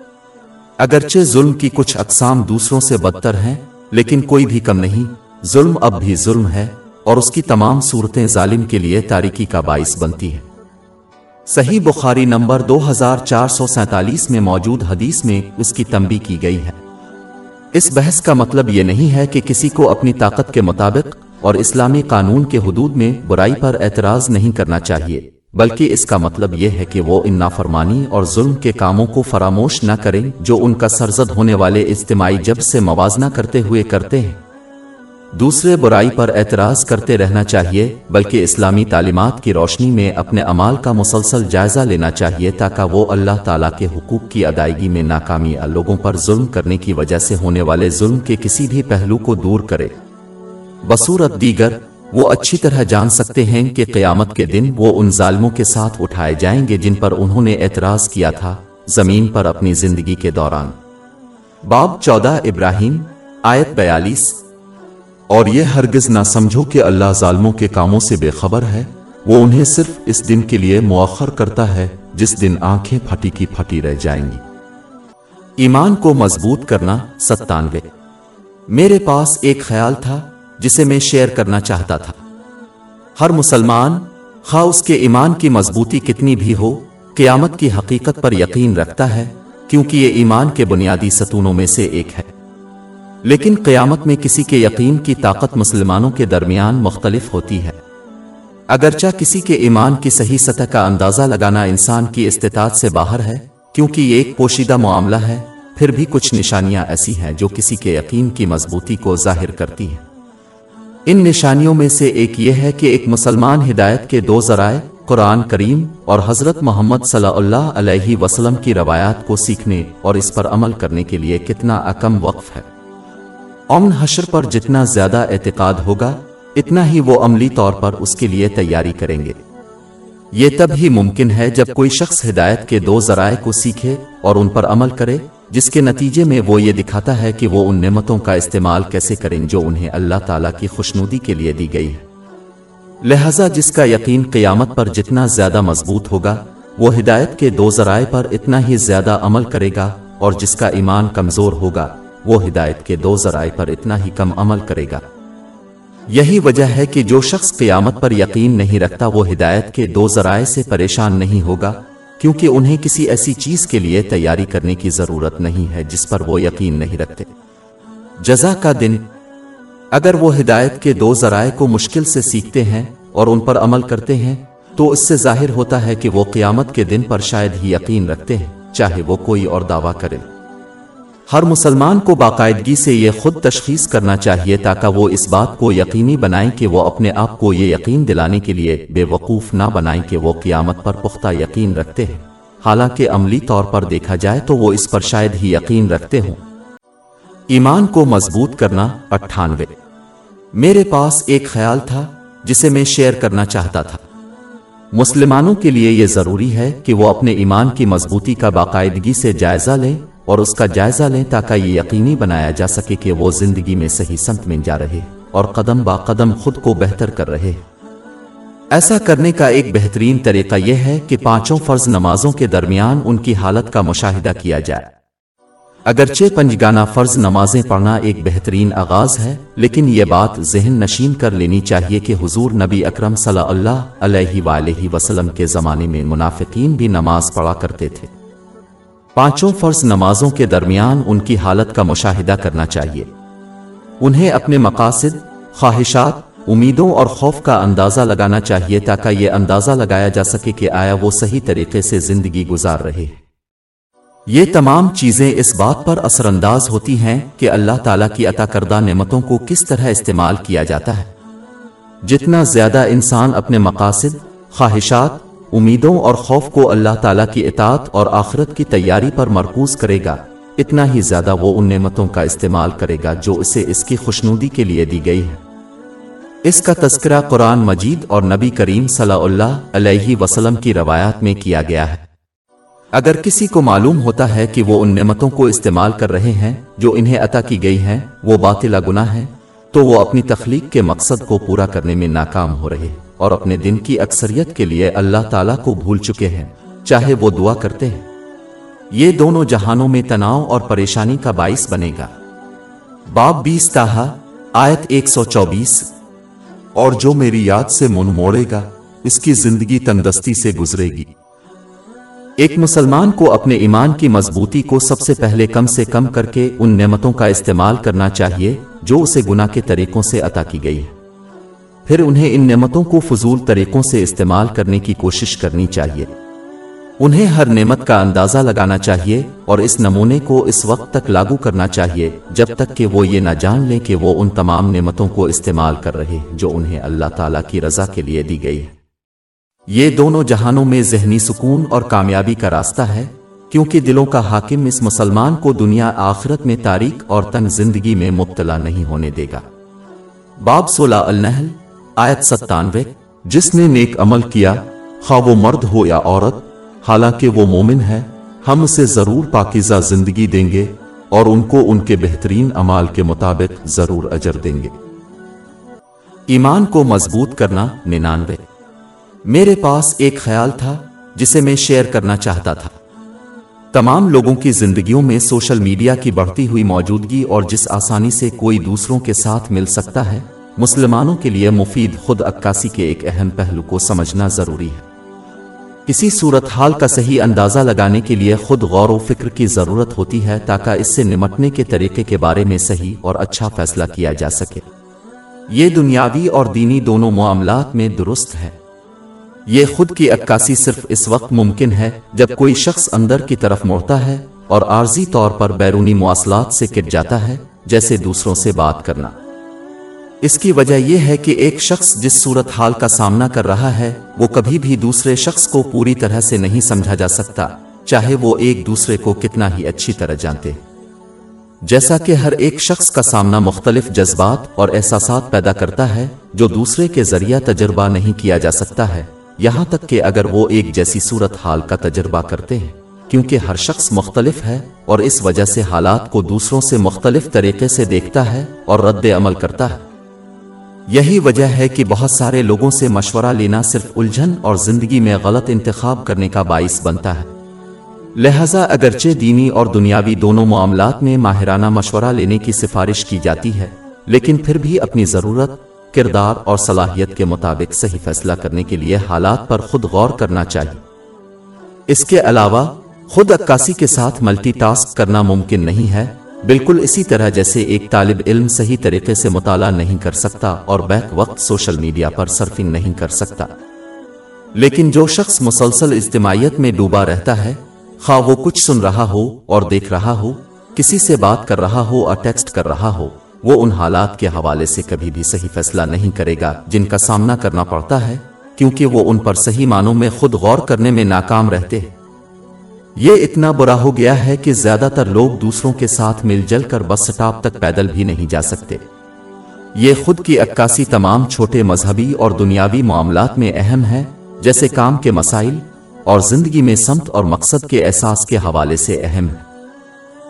اگرچہ ظلم کی کچھ اقسام دوسروں سے بدتر ہیں، لیکن کوئی بھی کم نہیں۔ ظلم اب بھی ظلم ہے اور اس کی تمام صورتیں ظالم کے لیے تاریکی کا باعث بنتی ہیں۔ صحیح بخاری نمبر دو ہزار چار سو سینتالیس میں موجود حدیث میں اس کی تنبی کی گئی ہے۔ اس بحث کا مطلب یہ نہیں ہے کہ کسی کو اپنی طاقت کے مطابق اور اسلامی قانون کے حدود میں برائی پر اعتراض نہیں کرنا چاہیے۔ بلکہ اس کا مطلب یہ ہے کہ وہ ان نافرمانی اور ظلم کے کاموں کو فراموش نہ کریں جو ان کا سرزد ہونے والے اجتماعی جب سے موازنہ کرتے ہوئے کرتے ہیں۔ دوسرے برائی پر اعتراض کرتے رہنا چاہیے، بلکہ اسلامی تعلیمات کی روشنی میں اپنے امال کا مسلسل جائزہ لینا چاہیے تاکہ وہ اللہ تعالیٰ کے حقوق کی ادائیگی میں ناکامی لوگوں پر ظلم کرنے کی وجہ سے ہونے والے ظلم کے کسی بھی پہلو کو دور کرے۔ بصورت دیگر وہ اچھی طرح جان سکتے ہیں کہ قیامت کے دن وہ ان ظالموں کے ساتھ اٹھائے جائیں گے جن پر انہوں نے اعتراض کیا تھا زمین پر اپنی زندگی کے دوران۔ باب چودہ ابراہیم، آیت بیالیس۔ اور یہ ہرگز نہ سمجھو کہ اللہ ظالموں کے کاموں سے بے خبر ہے، وہ انہیں صرف اس دن کے لیے مؤخر کرتا ہے، جس دن آنکھیں پھٹی کی پھٹی رہ جائیں گی۔ ایمان کو مضبوط کرنا ستانوے۔ میرے پاس ایک خیال تھا جسے میں شیئر کرنا چاہتا تھا۔ ہر مسلمان خواہ اس کے ایمان کی مضبوطی کتنی بھی ہو، قیامت کی حقیقت پر یقین رکھتا ہے کیونکہ یہ ایمان کے بنیادی ستونوں میں سے ایک ہے۔ لیکن قیامت میں کسی کے یقین کی طاقت مسلمانوں کے درمیان مختلف ہوتی ہے۔ اگرچہ کسی کے ایمان کی صحیح سطح کا اندازہ لگانا انسان کی استطاعت سے باہر ہے، کیونکہ یہ ایک پوشیدہ معاملہ ہے، پھر بھی کچھ نشانیاں ایسی ہیں جو کسی کے یقین کی مضبوطی کو ظاہر کرتی ہیں۔ ان نشانیوں میں سے ایک یہ ہے کہ ایک مسلمان ہدایت کے دو ذرائع، قرآن کریم اور حضرت محمد صلی اللہ علیہ وسلم کی روایات کو سیکھنے اور اس پر عمل کرنے کے لیے کتنا اکم وقف ہے۔ امن حشر پر جتنا زیادہ اعتقاد ہوگا، اتنا ہی وہ عملی طور پر اس کے لیے تیاری کریں گے۔ یہ تب ہی ممکن ہے جب کوئی شخص ہدایت کے دو ذرائع کو سیکھے اور ان پر عمل کرے جس کے نتیجے میں وہ یہ دکھاتا ہے کہ وہ ان نعمتوں کا استعمال کیسے کریں جو انہیں اللہ تعالیٰ کی خوشنودی کے لیے دی گئی ہے لہذا جس کا یقین قیامت پر جتنا زیادہ مضبوط ہوگا، وہ ہدایت کے دو ذرائع پر اتنا ہی زیادہ عمل کرے گا، اور جس کا ایمان کمزور ہوگا، وہ ہدایت کے دو ذرائع پر اتنا ہی کم عمل کرے گا۔ یہی وجہ ہے کہ جو شخص قیامت پر یقین نہیں رکھتا، وہ ہدایت کے دو ذرائع سے پریشان نہیں ہوگا کیونکہ انہیں کسی ایسی چیز کے لیے تیاری کرنے کی ضرورت نہیں ہے جس پر وہ یقین نہیں رکھتے۔ جزا کا دن، اگر وہ ہدایت کے دو ذرائع کو مشکل سے سیکھتے ہیں اور ان پر عمل کرتے ہیں، تو اس سے ظاہر ہوتا ہے کہ وہ قیامت کے دن پر شاید ہی یقین رکھتے ہیں، چاہے وہ کوئی اور دعویٰ کرے۔ ہر مسلمان کو باقاعدگی سے یہ خود تشخیص کرنا چاہیے تاکہ وہ اس بات کو یقینی بنائیں کہ وہ اپنے آپ کو یہ یقین دلانے کے لیے بے وقوف نہ بنائیں کہ وہ قیامت پر پختہ یقین رکھتے ہیں۔ حالانکہ عملی طور پر دیکھا جائے تو وہ اس پر شاید ہی یقین رکھتے ہوں۔ ایمان کو مضبوط کرنا اٹھانوے۔ میرے پاس ایک خیال تھا جسے میں شیئر کرنا چاہتا تھا۔ مسلمانوں کے لیے یہ ضروری ہے کہ وہ اپنے ایمان کی مضبوطی کا باقاعدگی سے جائزہ لیں۔ اور اس کا جائزہ لیں تاکہ یہ یقینی بنایا جا سکے کہ وہ زندگی میں صحیح سمت میں جا رہے اور قدم با قدم خود کو بہتر کر رہے۔ ایسا کرنے کا ایک بہترین طریقہ یہ ہے کہ پانچوں فرض نمازوں کے درمیان ان کی حالت کا مشاہدہ کیا جائے۔ اگرچہ پنجگانہ فرض نمازیں پڑھنا ایک بہترین آغاز ہے، لیکن یہ بات ذہن نشین کر لینی چاہیے کہ حضور نبی اکرم صلی اللہ علیہ وآلہ وسلم کے زمانے میں منافقین بھی نماز پڑھا کرتے تھے۔ پانچوں فرض نمازوں کے درمیان ان کی حالت کا مشاہدہ کرنا چاہیے۔ انہیں اپنے مقاصد، خواہشات، امیدوں اور خوف کا اندازہ لگانا چاہیے تاکہ یہ اندازہ لگایا جا سکے کہ آیا وہ صحیح طریقے سے زندگی گزار رہے۔ یہ تمام چیزیں اس بات پر اثر انداز ہوتی ہیں کہ اللہ تعالیٰ کی عطا کردہ نعمتوں کو کس طرح استعمال کیا جاتا ہے۔ جتنا زیادہ انسان اپنے مقاصد، خواہشات امیدوں اور خوف کو اللہ تعالیٰ کی اطاعت اور آخرت کی تیاری پر مرکوز کرے گا۔ اتنا ہی زیادہ وہ ان نعمتوں کا استعمال کرے گا جو اسے اس کی خوشنودی کے لیے دی گئی ہے اس کا تذکرہ قرآن مجید اور نبی کریم صلی اللہ علیہ وسلم کی روایات میں کیا گیا ہے۔ اگر کسی کو معلوم ہوتا ہے کہ وہ ان نعمتوں کو استعمال کر رہے ہیں جو انہیں عطا کی گئی ہیں، وہ باطلا گناہ ہے تو وہ اپنی تخلیق کے مقصد کو پورا کرنے میں ناکام ہو رہے اور اپنے دن کی اکثریت کے لیے اللہ تعالیٰ کو بھول چکے ہیں، چاہے وہ دعا کرتے ہیں۔ یہ دونوں جہانوں میں تناؤ اور پریشانی کا باعث بنے گا۔ باب بیس تاہا، آیت ایک سو چوبیس۔ اور جو میری یاد سے من موڑے گا، اس کی زندگی تندستی سے گزرے گی۔ ایک مسلمان کو اپنے ایمان کی مضبوطی کو سب سے پہلے کم سے کم کر کے ان نعمتوں کا استعمال کرنا چاہیے، جو اسے گناہ کے طریقوں سے عطا کی گئی۔ ہے پھر انہیں ان نعمتوں کو فضول طریقوں سے استعمال کرنے کی کوشش کرنی چاہیے۔ انہیں ہر نعمت کا اندازہ لگانا چاہیے اور اس نمونے کو اس وقت تک لاگو کرنا چاہیے جب تک کہ وہ یہ نہ جان لیں کہ وہ ان تمام نعمتوں کو استعمال کر رہے جو انہیں اللہ تعالیٰ کی رضا کے لیے دی گئی۔ ہے یہ دونوں جہانوں میں ذہنی سکون اور کامیابی کا راستہ ہے، کیونکہ دلوں کا حاکم اس مسلمان کو دنیا آخرت میں تاریخ اور تنگ زندگی میں مبتلا نہیں ہونے دے گا۔ باب سولہ النحل، آیت ستانوے، جس نے نیک عمل کیا، خواہ وہ مرد ہو یا عورت، حالانکہ وہ مومن ہے، ہم اسے ضرور پاکیزہ زندگی دیں گے اور ان کو ان کے بہترین عمال کے مطابق ضرور اجر دیں گے۔ ایمان کو مضبوط کرنا ننانوے۔ میرے پاس ایک خیال تھا جسے میں شیئر کرنا چاہتا تھا۔ تمام لوگوں کی زندگیوں میں سوشل میڈیا کی بڑھتی ہوئی موجودگی اور جس آسانی سے کوئی دوسروں کے ساتھ مل سکتا ہے، مسلمانوں کے لیے مفید خود عکاسی کے ایک اہم پہلو کو سمجھنا ضروری ہے۔ کسی صورتحال کا صحیح اندازہ لگانے کے لیے خود غور و فکر کی ضرورت ہوتی ہے تاکہ اس سے نمٹنے کے طریقے کے بارے میں صحیح اور اچھا فیصلہ کیا جا سکے۔ یہ دنیاوی اور دینی دونوں معاملات میں درست ہے۔ یہ خود کی عکاسی صرف اس وقت ممکن ہے جب کوئی شخص اندر کی طرف موڑتا ہے اور عارضی طور پر بیرونی مواصلات سے کٹ جاتا ہے، جیسے دوسروں سے بات کرنا۔ اس کی وجہ یہ ہے کہ ایک شخص جس صورت حال کا سامنا کر رہا ہے، وہ کبھی بھی دوسرے شخص کو پوری طرح سے نہیں سمجھا جا سکتا، چاہے وہ ایک دوسرے کو کتنا ہی اچھی طرح جانتے۔ جیسا کہ ہر ایک شخص کا سامنا مختلف جذبات اور احساسات پیدا کرتا ہے، جو دوسرے کے ذریعہ تجربہ نہیں کیا جا سکتا ہے۔ یہاں تک کہ اگر وہ ایک جیسی صورت حال کا تجربہ کرتے ہیں، کیونکہ ہر شخص مختلف ہے اور اس وجہ سے حالات کو دوسروں سے مختلف طریقے سے دیکھتا ہے اور رد عمل کرتا ہے۔ یہی وجہ ہے کہ بہت سارے لوگوں سے مشورہ لینا صرف الجھن اور زندگی میں غلط انتخاب کرنے کا باعث بنتا ہے۔ لہذا اگرچہ دینی اور دنیاوی دونوں معاملات میں ماہرانہ مشورہ لینے کی سفارش کی جاتی ہے، لیکن پھر بھی اپنی ضرورت کردار اور صلاحیت کے مطابق صحیح فیصلہ کرنے کے لیے حالات پر خود غور کرنا چاہیے۔ اس کے علاوہ، خود عکاسی کے ساتھ ملٹی ٹاسک کرنا ممکن نہیں ہے۔ بالکل اسی طرح جیسے ایک طالب علم صحیح طریقے سے مطالعہ نہیں کر سکتا اور بیک وقت سوشل میڈیا پر سرفنگ نہیں کر سکتا۔ لیکن جو شخص مسلسل اجتماعیت میں ڈوبا رہتا ہے، خواہ وہ کچھ سن رہا ہو اور دیکھ رہا ہو، کسی سے بات کر رہا ہو اور ٹیکسٹ کر رہا ہو۔ وہ ان حالات کے حوالے سے کبھی بھی صحیح فیصلہ نہیں کرے گا جن کا سامنا کرنا پڑتا ہے، کیونکہ وہ ان پر صحیح معنوں میں خود غور کرنے میں ناکام رہتے ہیں۔ یہ اتنا برا ہو گیا ہے کہ زیادہ تر لوگ دوسروں کے ساتھ مل جل کر بس سٹاپ تک پیدل بھی نہیں جا سکتے۔ یہ خود کی عکاسی تمام چھوٹے مذہبی اور دنیاوی معاملات میں اہم ہے، جیسے کام کے مسائل اور زندگی میں سمت اور مقصد کے احساس کے حوالے سے اہم ہے۔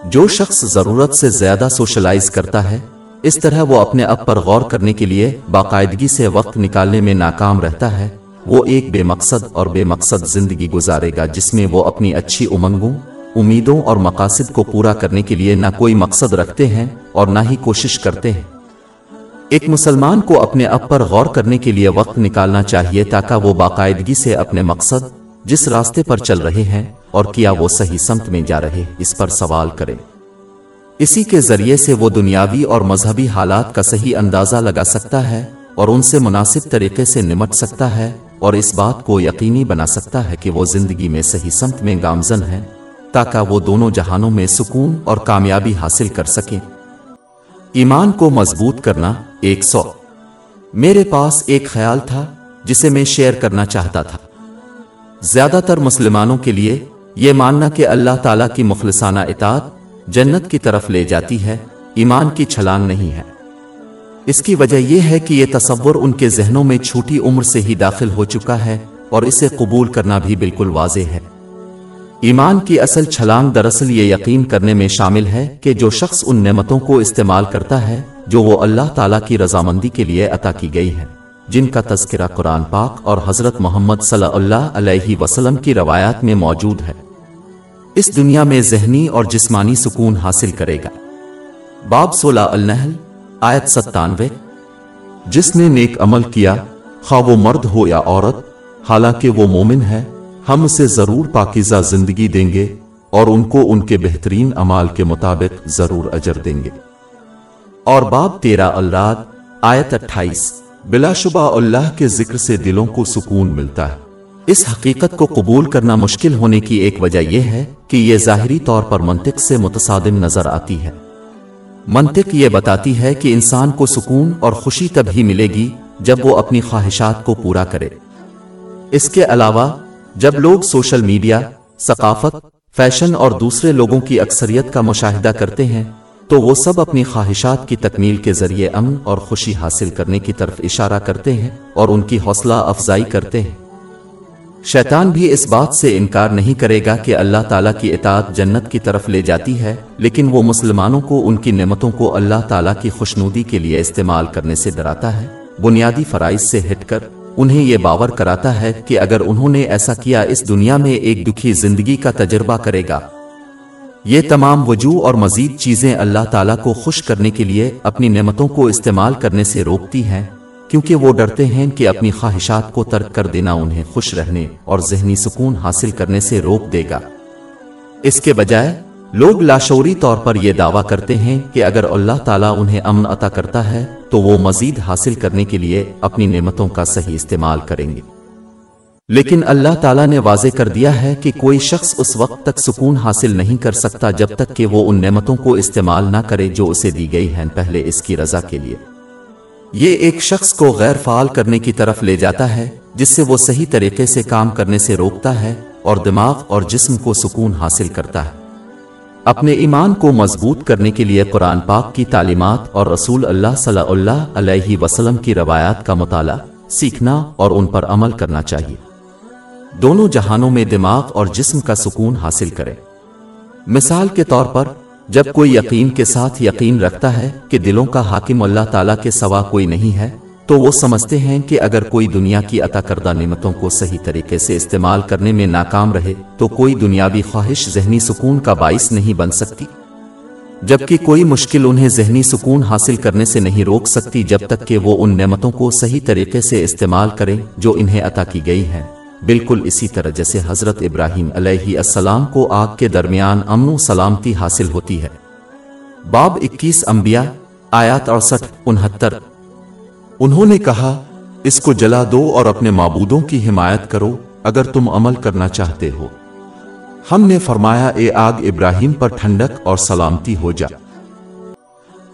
جو شخص ضرورت سے زیادہ سوشلائز کرتا ہے اس طرح وہ اپنے اب پر غور کرنے کے لیے باقاعدگی سے وقت نکالنے میں ناکام رہتا ہے۔ وہ ایک بے مقصد اور بے مقصد زندگی گزارے گا جس میں وہ اپنی اچھی امنگوں، امیدوں اور مقاصد کو پورا کرنے کے لیے نہ کوئی مقصد رکھتے ہیں اور نہ ہی کوشش کرتے ہیں۔ ایک مسلمان کو اپنے اب پر غور کرنے کے لیے وقت نکالنا چاہیے تاکہ وہ باقاعدگی سے اپنے مقصد جس راستے پر چل رہے ہیں اور کیا وہ صحیح سمت میں جا رہے اس پر سوال کریں اسی کے ذریعے سے وہ دنیاوی اور مذہبی حالات کا صحیح اندازہ لگا سکتا ہے اور ان سے مناسب طریقے سے نمٹ سکتا ہے اور اس بات کو یقینی بنا سکتا ہے کہ وہ زندگی میں صحیح سمت میں گامزن ہے تاکہ وہ دونوں جہانوں میں سکون اور کامیابی حاصل کر سکیں۔ ایمان کو مضبوط کرنا ایک سو۔ میرے پاس ایک خیال تھا جسے میں شیئر کرنا چاہتا تھا۔ زیادہ تر مسلمانوں کے لیے یہ ماننا کہ اللہ تعالیٰ کی مخلصانہ اطاعت جنت کی طرف لے جاتی ہے، ایمان کی چھلانگ نہیں ہے۔ اس کی وجہ یہ ہے کہ یہ تصور ان کے ذہنوں میں چھوٹی عمر سے ہی داخل ہو چکا ہے اور اسے قبول کرنا بھی بالکل واضح ہے۔ ایمان کی اصل چھلانگ دراصل یہ یقین کرنے میں شامل ہے کہ جو شخص ان نعمتوں کو استعمال کرتا ہے، جو وہ اللہ تعالیٰ کی رضامندی کے لیے عطا کی گئی ہے، جن کا تذکرہ قرآن پاک اور حضرت محمد صلی اللہ علیہ وسلم کی روایات میں موجود ہے۔ اس دنیا میں ذہنی اور جسمانی سکون حاصل کرے گا۔ باب سولہ النحل، آیت ستانوے۔ جس نے نیک عمل کیا، خواہ وہ مرد ہو یا عورت، حالانکہ وہ مومن ہے، ہم اسے ضرور پاکیزہ زندگی دیں گے اور ان کو ان کے بہترین عمال کے مطابق ضرور اجر دیں گے۔ اور باب تیرہ الراد، آیت اٹھائیس۔ بلا شبہ اللہ کے ذکر سے دلوں کو سکون ملتا ہے۔ اس حقیقت کو قبول کرنا مشکل ہونے کی ایک وجہ یہ ہے کہ یہ ظاہری طور پر منطق سے متصادم نظر آتی ہے۔ منطق یہ بتاتی ہے کہ انسان کو سکون اور خوشی تب ہی ملے گی جب وہ اپنی خواہشات کو پورا کرے۔ اس کے علاوہ، جب لوگ سوشل میڈیا، ثقافت، فیشن اور دوسرے لوگوں کی اکثریت کا مشاہدہ کرتے ہیں، تو وہ سب اپنی خواہشات کی تکمیل کے ذریعے امن اور خوشی حاصل کرنے کی طرف اشارہ کرتے ہیں اور ان کی حوصلہ افزائی کرتے ہیں۔ شیطان بھی اس بات سے انکار نہیں کرے گا کہ اللہ تعالیٰ کی اطاعت جنت کی طرف لے جاتی ہے، لیکن وہ مسلمانوں کو ان کی نعمتوں کو اللہ تعالیٰ کی خوشنودی کے لیے استعمال کرنے سے ڈراتا ہے۔ بنیادی فرائض سے ہٹ کر انہیں یہ باور کراتا ہے کہ اگر انہوں نے ایسا کیا، اس دنیا میں ایک دکھی زندگی کا تجربہ کرے گا۔ یہ تمام وجوہ اور مزید چیزیں اللہ تعالیٰ کو خوش کرنے کے لیے اپنی نعمتوں کو استعمال کرنے سے روکتی ہیں۔ کیونکہ وہ ڈرتے ہیں کہ اپنی خواہشات کو ترک کر دینا انہیں خوش رہنے اور ذہنی سکون حاصل کرنے سے روک دے گا۔ اس کے بجائے، لوگ لاشوری طور پر یہ دعویٰ کرتے ہیں کہ اگر اللہ تعالیٰ انہیں امن عطا کرتا ہے، تو وہ مزید حاصل کرنے کے لیے اپنی نعمتوں کا صحیح استعمال کریں گے۔ لیکن اللہ تعالیٰ نے واضح کر دیا ہے کہ کوئی شخص اس وقت تک سکون حاصل نہیں کر سکتا جب تک کہ وہ ان نعمتوں کو استعمال نہ کرے جو اسے دی گئی ہیں پہلے اس کی رضا کے لیے۔ یہ ایک شخص کو غیر فعال کرنے کی طرف لے جاتا ہے، جس سے وہ صحیح طریقے سے کام کرنے سے روکتا ہے اور دماغ اور جسم کو سکون حاصل کرتا ہے۔ اپنے ایمان کو مضبوط کرنے کے لیے قرآن پاک کی تعلیمات اور رسول اللہ صلی اللہ علیہ وسلم کی روایات کا مطالعہ، سیکھنا اور ان پر عمل کرنا چاہیے۔ دونوں جہانوں میں دماغ اور جسم کا سکون حاصل کریں۔ مثال کے طور پر جب کوئی یقین کے ساتھ یقین رکھتا ہے کہ دلوں کا حاکم اللہ تعالیٰ کے سوا کوئی نہیں ہے، تو وہ سمجھتے ہیں کہ اگر کوئی دنیا کی عطا کردہ نعمتوں کو صحیح طریقے سے استعمال کرنے میں ناکام رہے، تو کوئی دنیاوی خواہش ذہنی سکون کا باعث نہیں بن سکتی۔ جبکہ کوئی مشکل انہیں ذہنی سکون حاصل کرنے سے نہیں روک سکتی جب تک کہ وہ ان نعمتوں کو صحیح طریقے سے استعمال کریں جو انہیں عطا کی گئی ہیں۔ بالکل اسی طرح جیسے حضرت ابراہیم علیہ السلام کو آگ کے درمیان امن و سلامتی حاصل ہوتی ہے۔ باب اکیس انبیاء، آیات اڑسٹھ، انہتر۔ انہوں نے کہا، اس کو جلا دو اور اپنے معبودوں کی حمایت کرو اگر تم عمل کرنا چاہتے ہو۔ ہم نے فرمایا، اے آگ ابراہیم پر ٹھنڈک اور سلامتی ہو جا۔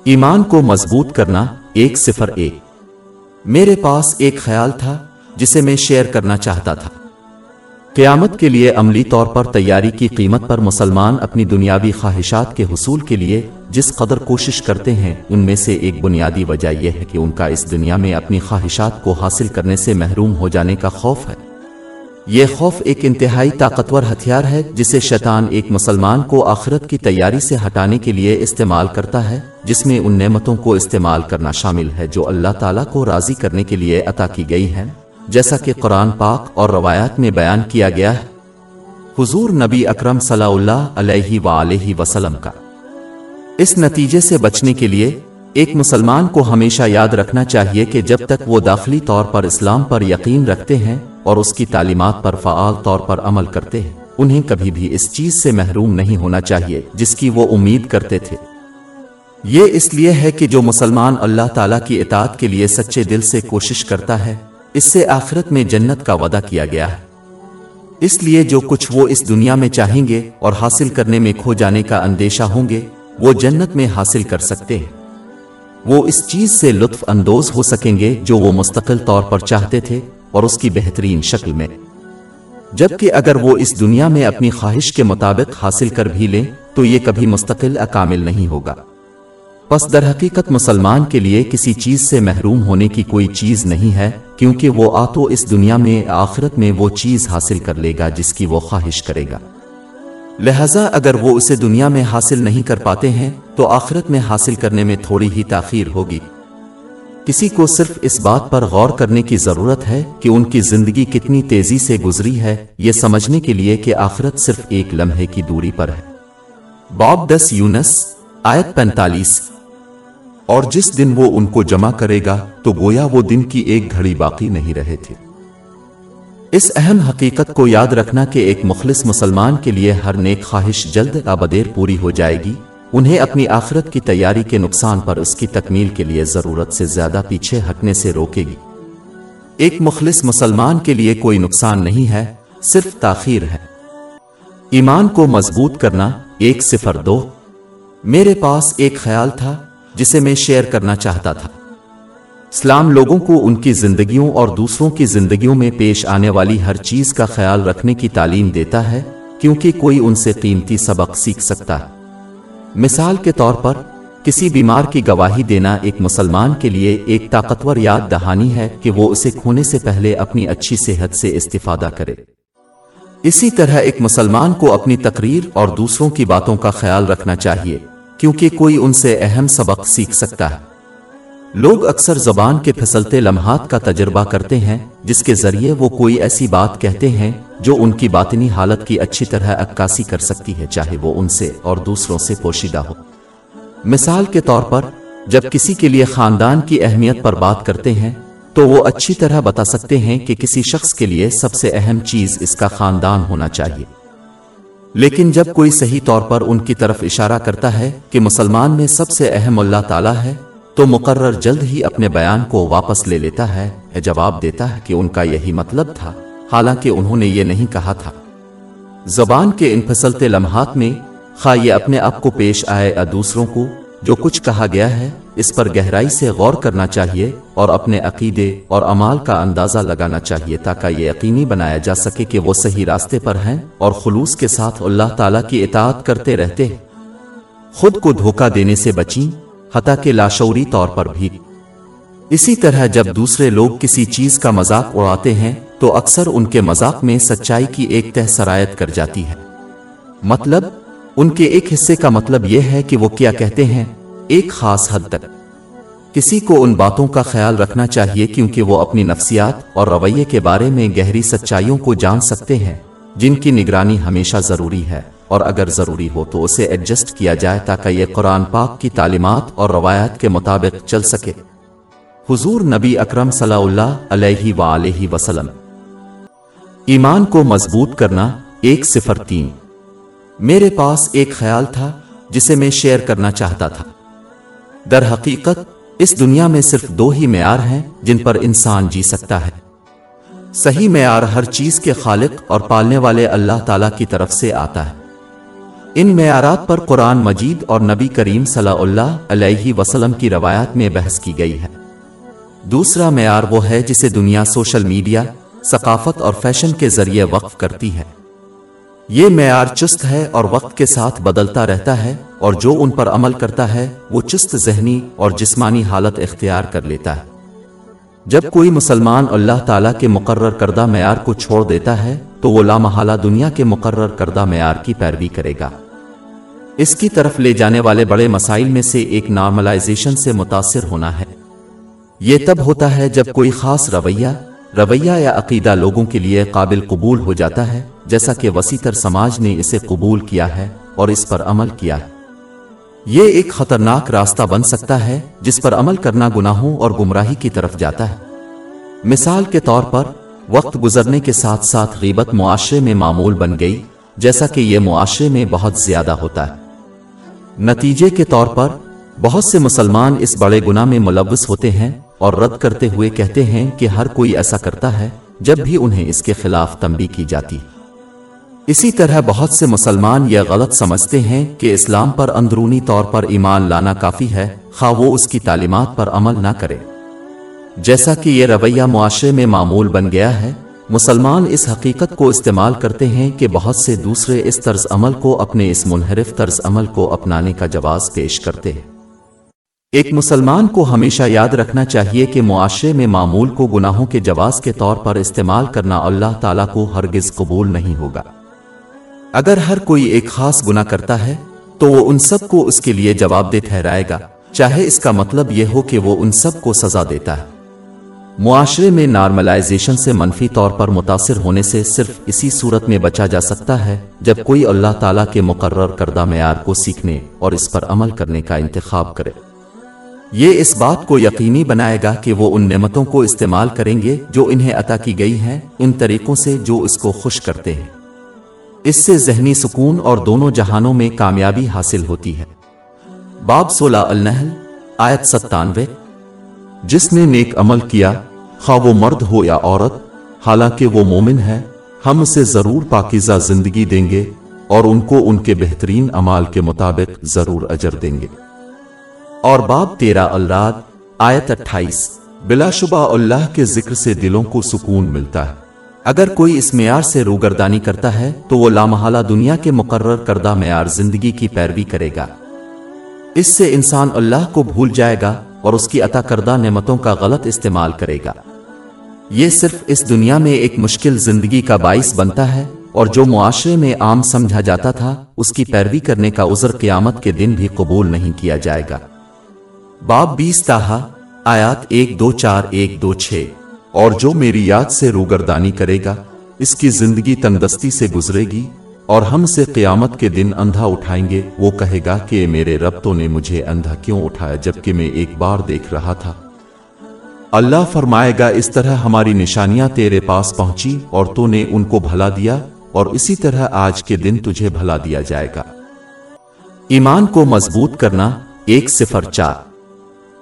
ایمان کو مضبوط کرنا ایک صفر ایک۔ میرے پاس ایک خیال تھا جسے میں شیئر کرنا چاہتا تھا۔ قیامت کے لیے عملی طور پر تیاری کی قیمت پر مسلمان اپنی دنیاوی خواہشات کے حصول کے لیے جس قدر کوشش کرتے ہیں، ان میں سے ایک بنیادی وجہ یہ ہے کہ ان کا اس دنیا میں اپنی خواہشات کو حاصل کرنے سے محروم ہو جانے کا خوف ہے۔ یہ خوف ایک انتہائی طاقتور ہتھیار ہے جسے شیطان ایک مسلمان کو آخرت کی تیاری سے ہٹانے کے لیے استعمال کرتا ہے، جس میں ان نعمتوں کو استعمال کرنا شامل ہے جو اللہ تعالیٰ کو راضی کرنے کے لیے عطا کی گئی ہیں۔ جیسا کہ قرآن پاک اور روایات میں بیان کیا گیا ہے۔ حضور نبی اکرم صلی اللہ علیہ وآلہ وسلم کا۔ اس نتیجے سے بچنے کے لیے ایک مسلمان کو ہمیشہ یاد رکھنا چاہیے کہ جب تک وہ داخلی طور پر اسلام پر یقین رکھتے ہیں اور اس کی تعلیمات پر فعال طور پر عمل کرتے ہیں، انہیں کبھی بھی اس چیز سے محروم نہیں ہونا چاہیے جس کی وہ امید کرتے تھے۔ یہ اس لیے ہے کہ جو مسلمان اللہ تعالیٰ کی اطاعت کے لیے سچے دل سے کوشش کرتا ہے اس سے آخرت میں جنت کا وعدہ کیا گیا۔ ہے اس لیے جو کچھ وہ اس دنیا میں چاہیں گے اور حاصل کرنے میں کھو جانے کا اندیشہ ہوں گے، وہ جنت میں حاصل کر سکتے ہیں۔ وہ اس چیز سے لطف اندوز ہو سکیں گے جو وہ مستقل طور پر چاہتے تھے اور اس کی بہترین شکل میں۔ جبکہ اگر وہ اس دنیا میں اپنی خواہش کے مطابق حاصل کر بھی لیں، تو یہ کبھی مستقل اکامل نہیں ہوگا۔ پس در حقیقت مسلمان کے لیے کسی چیز سے محروم ہونے کی کوئی چیز نہیں ہے، کیونکہ وہ آ تو اس دنیا میں، آخرت میں وہ چیز حاصل کر لے گا جس کی وہ خواہش کرے گا۔ لہذا اگر وہ اسے دنیا میں حاصل نہیں کر پاتے ہیں، تو آخرت میں حاصل کرنے میں تھوڑی ہی تاخیر ہوگی۔ کسی کو صرف اس بات پر غور کرنے کی ضرورت ہے کہ ان کی زندگی کتنی تیزی سے گزری ہے، یہ سمجھنے کے لیے کہ آخرت صرف ایک لمحے کی دوری پر ہے۔ باب دس یونس، آیت پینتالیس۔ اور جس دن وہ ان کو جمع کرے گا، تو گویا وہ دن کی ایک گھڑی باقی نہیں رہے تھے۔ اس اہم حقیقت کو یاد رکھنا کہ ایک مخلص مسلمان کے لیے ہر نیک خواہش جلد آبدیر پوری ہو جائے گی، انہیں اپنی آخرت کی تیاری کے نقصان پر اس کی تکمیل کے لیے ضرورت سے زیادہ پیچھے ہٹنے سے روکے گی۔ ایک مخلص مسلمان کے لیے کوئی نقصان نہیں ہے، صرف تاخیر ہے۔ ایمان کو مضبوط کرنا، ایک صفر دو۔ میرے پاس ایک خیال تھا جسے میں شیئر کرنا چاہتا تھا۔ اسلام لوگوں کو ان کی زندگیوں اور دوسروں کی زندگیوں میں پیش آنے والی ہر چیز کا خیال رکھنے کی تعلیم دیتا ہے، کیونکہ کوئی ان سے قیمتی سبق سیکھ سکتا ہے۔ مثال کے طور پر، کسی بیمار کی گواہی دینا ایک مسلمان کے لیے ایک طاقتور یاد دہانی ہے کہ وہ اسے کھونے سے پہلے اپنی اچھی صحت سے استفادہ کرے۔ اسی طرح ایک مسلمان کو اپنی تقریر اور دوسروں کی باتوں کا خیال رکھنا چاہیے۔ کیونکہ کوئی ان سے اہم سبق سیکھ سکتا ہے۔ لوگ اکثر زبان کے پھسلتے لمحات کا تجربہ کرتے ہیں، جس کے ذریعے وہ کوئی ایسی بات کہتے ہیں جو ان کی باطنی حالت کی اچھی طرح عکاسی کر سکتی ہے، چاہے وہ ان سے اور دوسروں سے پوشیدہ ہو۔ مثال کے طور پر، جب کسی کے لیے خاندان کی اہمیت پر بات کرتے ہیں، تو وہ اچھی طرح بتا سکتے ہیں کہ کسی شخص کے لیے سب سے اہم چیز اس کا خاندان ہونا چاہیے۔ لیکن جب کوئی صحیح طور پر ان کی طرف اشارہ کرتا ہے کہ مسلمان میں سب سے اہم اللہ تعالیٰ ہے، تو مقرر جلد ہی اپنے بیان کو واپس لے لیتا ہے جواب دیتا ہے کہ ان کا یہی مطلب تھا۔ حالانکہ انہوں نے یہ نہیں کہا تھا۔ زبان کے ان پھسلتے لمحات میں خواہ یہ اپنے آپ کو پیش آئے یا دوسروں کو جو کچھ کہا گیا ہے اس پر گہرائی سے غور کرنا چاہیے اور اپنے عقیدے اور امال کا اندازہ لگانا چاہیے تاکہ یہ یقینی بنایا جا سکے کہ وہ صحیح راستے پر ہیں اور خلوص کے ساتھ اللہ تعالیٰ کی اطاعت کرتے رہتے ہیں۔ خود کو دھوکہ دینے سے بچیں، حتیٰ کہ لاشعوری طور پر بھی۔ اسی طرح جب دوسرے لوگ کسی چیز کا مذاق اڑاتے ہیں، تو اکثر ان کے مذاق میں سچائی کی ایک تہ سرایت کر جاتی ہے۔ مطلب ان کے ایک حصے کا مطلب یہ ہے کہ وہ کیا کہتے ہیں۔ ایک خاص حد تک۔ کسی کو ان باتوں کا خیال رکھنا چاہیے کیونکہ وہ اپنی نفسیات اور رویے کے بارے میں گہری سچائیوں کو جان سکتے ہیں، جن کی نگرانی ہمیشہ ضروری ہے۔ اور اگر ضروری ہو تو اسے ایڈجسٹ کیا جائے تاکہ یہ قرآن پاک کی تعلیمات اور روایات کے مطابق چل سکے۔ حضور نبی اکرم صلی اللہ علیہ وآلہ وسلم۔ ایمان کو مضبوط کرنا ایک صفر تین۔ میرے پاس ایک خیال تھا جسے میں شیئر کرنا چاہتا تھا۔ در حقیقت، اس دنیا میں صرف دو ہی معیار ہیں جن پر انسان جی سکتا ہے۔ صحیح معیار ہر چیز کے خالق اور پالنے والے اللہ تعالی کی طرف سے آتا ہے۔ ان معیارات پر قرآن مجید اور نبی کریم صلی اللہ علیہ وسلم کی روایات میں بحث کی گئی ہے۔ دوسرا معیار وہ ہے جسے دنیا سوشل میڈیا، ثقافت اور فیشن کے ذریعے وقف کرتی ہے۔ یہ معیار چست ہے اور وقت کے ساتھ بدلتا رہتا ہے، اور جو ان پر عمل کرتا ہے، وہ چست ذہنی اور جسمانی حالت اختیار کر لیتا ہے۔ جب کوئی مسلمان اللہ تعالیٰ کے مقرر کردہ معیار کو چھوڑ دیتا ہے، تو وہ لامحالہ دنیا کے مقرر کردہ معیار کی پیروی کرے گا۔ اس کی طرف لے جانے والے بڑے مسائل میں سے ایک نارملائزیشن سے متاثر ہونا ہے۔ یہ تب ہوتا ہے جب کوئی خاص رویہ رویہ یا عقیدہ لوگوں کے لیے قابل قبول ہو جاتا ہے جیسا کہ وسیع تر سماج نے اسے قبول کیا ہے اور اس پر عمل کیا ہے۔ یہ ایک خطرناک راستہ بن سکتا ہے جس پر عمل کرنا گناہوں اور گمراہی کی طرف جاتا ہے۔ مثال کے طور پر، وقت گزرنے کے ساتھ ساتھ غیبت معاشرے میں معمول بن گئی، جیسا کہ یہ معاشرے میں بہت زیادہ ہوتا ہے۔ نتیجے کے طور پر، بہت سے مسلمان اس بڑے گناہ میں ملوث ہوتے ہیں اور رد کرتے ہوئے کہتے ہیں کہ ہر کوئی ایسا کرتا ہے جب بھی انہیں اس کے خلاف تنبی کی جاتی۔ اسی طرح بہت سے مسلمان یہ غلط سمجھتے ہیں کہ اسلام پر اندرونی طور پر ایمان لانا کافی ہے، خواہ وہ اس کی تعلیمات پر عمل نہ کرے۔ جیسا کہ یہ رویہ معاشرے میں معمول بن گیا ہے، مسلمان اس حقیقت کو استعمال کرتے ہیں کہ بہت سے دوسرے اس طرز عمل کو اپنے اس منحرف طرز عمل کو اپنانے کا جواز پیش کرتے ہیں۔ ایک مسلمان کو ہمیشہ یاد رکھنا چاہیے کہ معاشرے میں معمول کو گناہوں کے جواز کے طور پر استعمال کرنا اللہ تعالیٰ کو ہرگز قبول نہیں ہوگا۔ اگر ہر کوئی ایک خاص گناہ کرتا ہے، تو وہ ان سب کو اس کے لیے جواب دہ ٹھہرائے گا۔ چاہے اس کا مطلب یہ ہو کہ وہ ان سب کو سزا دیتا ہے۔ معاشرے میں نارملائزیشن سے منفی طور پر متاثر ہونے سے صرف اسی صورت میں بچا جا سکتا ہے جب کوئی اللہ تعالیٰ کے مقرر کردہ معیار کو سیکھنے اور اس پر عمل کرنے کا انتخاب کرے۔ یہ اس بات کو یقینی بنائے گا کہ وہ ان نعمتوں کو استعمال کریں گے جو انہیں عطا کی گئی ہیں، ان طریقوں سے جو اس کو خوش کرتے ہیں۔ اس سے ذہنی سکون اور دونوں جہانوں میں کامیابی حاصل ہوتی ہے۔ باب سولہ النحل، آیت ستانوے۔ جس نے نیک عمل کیا، خواہ وہ مرد ہو یا عورت، حالانکہ وہ مومن ہے، ہم اسے ضرور پاکیزہ زندگی دیں گے اور ان کو ان کے بہترین عمال کے مطابق ضرور اجر دیں گے۔ اور باب تیرا الراد، آیت اٹھائیس۔ بلا شبہ اللہ کے ذکر سے دلوں کو سکون ملتا ہے۔ اگر کوئی اس معیار سے روگردانی کرتا ہے، تو وہ لامحالہ دنیا کے مقرر کردہ معیار زندگی کی پیروی کرے گا۔ اس سے انسان اللہ کو بھول جائے گا اور اس کی عطا کردہ نعمتوں کا غلط استعمال کرے گا۔ یہ صرف اس دنیا میں ایک مشکل زندگی کا باعث بنتا ہے اور جو معاشرے میں عام سمجھا جاتا تھا، اس کی پیروی کرنے کا عذر قیامت کے دن بھی قبول نہیں کیا جائے گا۔ باب بیس تاہا، آیات ایک دو چار ایک دو چھ۔ اور جو میری یاد سے روگردانی کرے گا، اس کی زندگی تندستی سے گزرے گی، اور ہم سے قیامت کے دن اندھا اٹھائیں گے، وہ کہے گا کہ میرے رب تو نے مجھے اندھا کیوں اٹھایا جبکہ میں ایک بار دیکھ رہا تھا۔ اللہ فرمائے گا، اس طرح ہماری نشانیاں تیرے پاس پہنچی اور تو نے ان کو بھلا دیا، اور اسی طرح آج کے دن تجھے بھلا دیا جائے گا۔ ایمان کو مضبوط کرنا، ایک صفر چار۔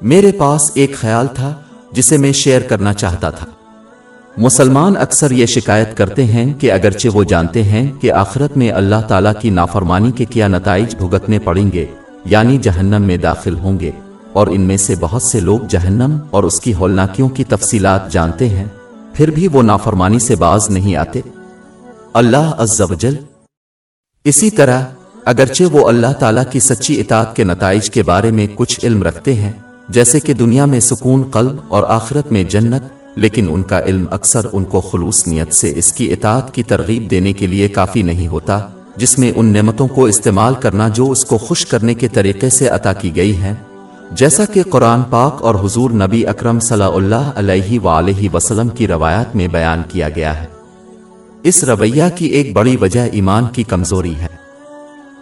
میرے پاس ایک خیال تھا جسے میں شیئر کرنا چاہتا تھا۔ مسلمان اکثر یہ شکایت کرتے ہیں کہ اگرچہ وہ جانتے ہیں کہ آخرت میں اللہ تعالیٰ کی نافرمانی کے کیا نتائج بھگتنے پڑیں گے یعنی جہنم میں داخل ہوں گے، اور ان میں سے بہت سے لوگ جہنم اور اس کی ہولناکیوں کی تفصیلات جانتے ہیں، پھر بھی وہ نافرمانی سے باز نہیں آتے۔ اللہ عز و جل۔ اسی طرح، اگرچہ وہ اللہ تعالیٰ کی سچی اطاعت کے نتائج کے بارے میں کچھ علم رکھتے ہیں جیسے کہ دنیا میں سکون قلب اور آخرت میں جنت، لیکن ان کا علم اکثر ان کو خلوص نیت سے اس کی اطاعت کی ترغیب دینے کے لیے کافی نہیں ہوتا، جس میں ان نعمتوں کو استعمال کرنا جو اس کو خوش کرنے کے طریقے سے عطا کی گئی ہیں۔ جیسا کہ قرآن پاک اور حضور نبی اکرم صلی اللہ علیہ وآلہ وسلم کی روایات میں بیان کیا گیا ہے۔ اس رویہ کی ایک بڑی وجہ ایمان کی کمزوری ہے۔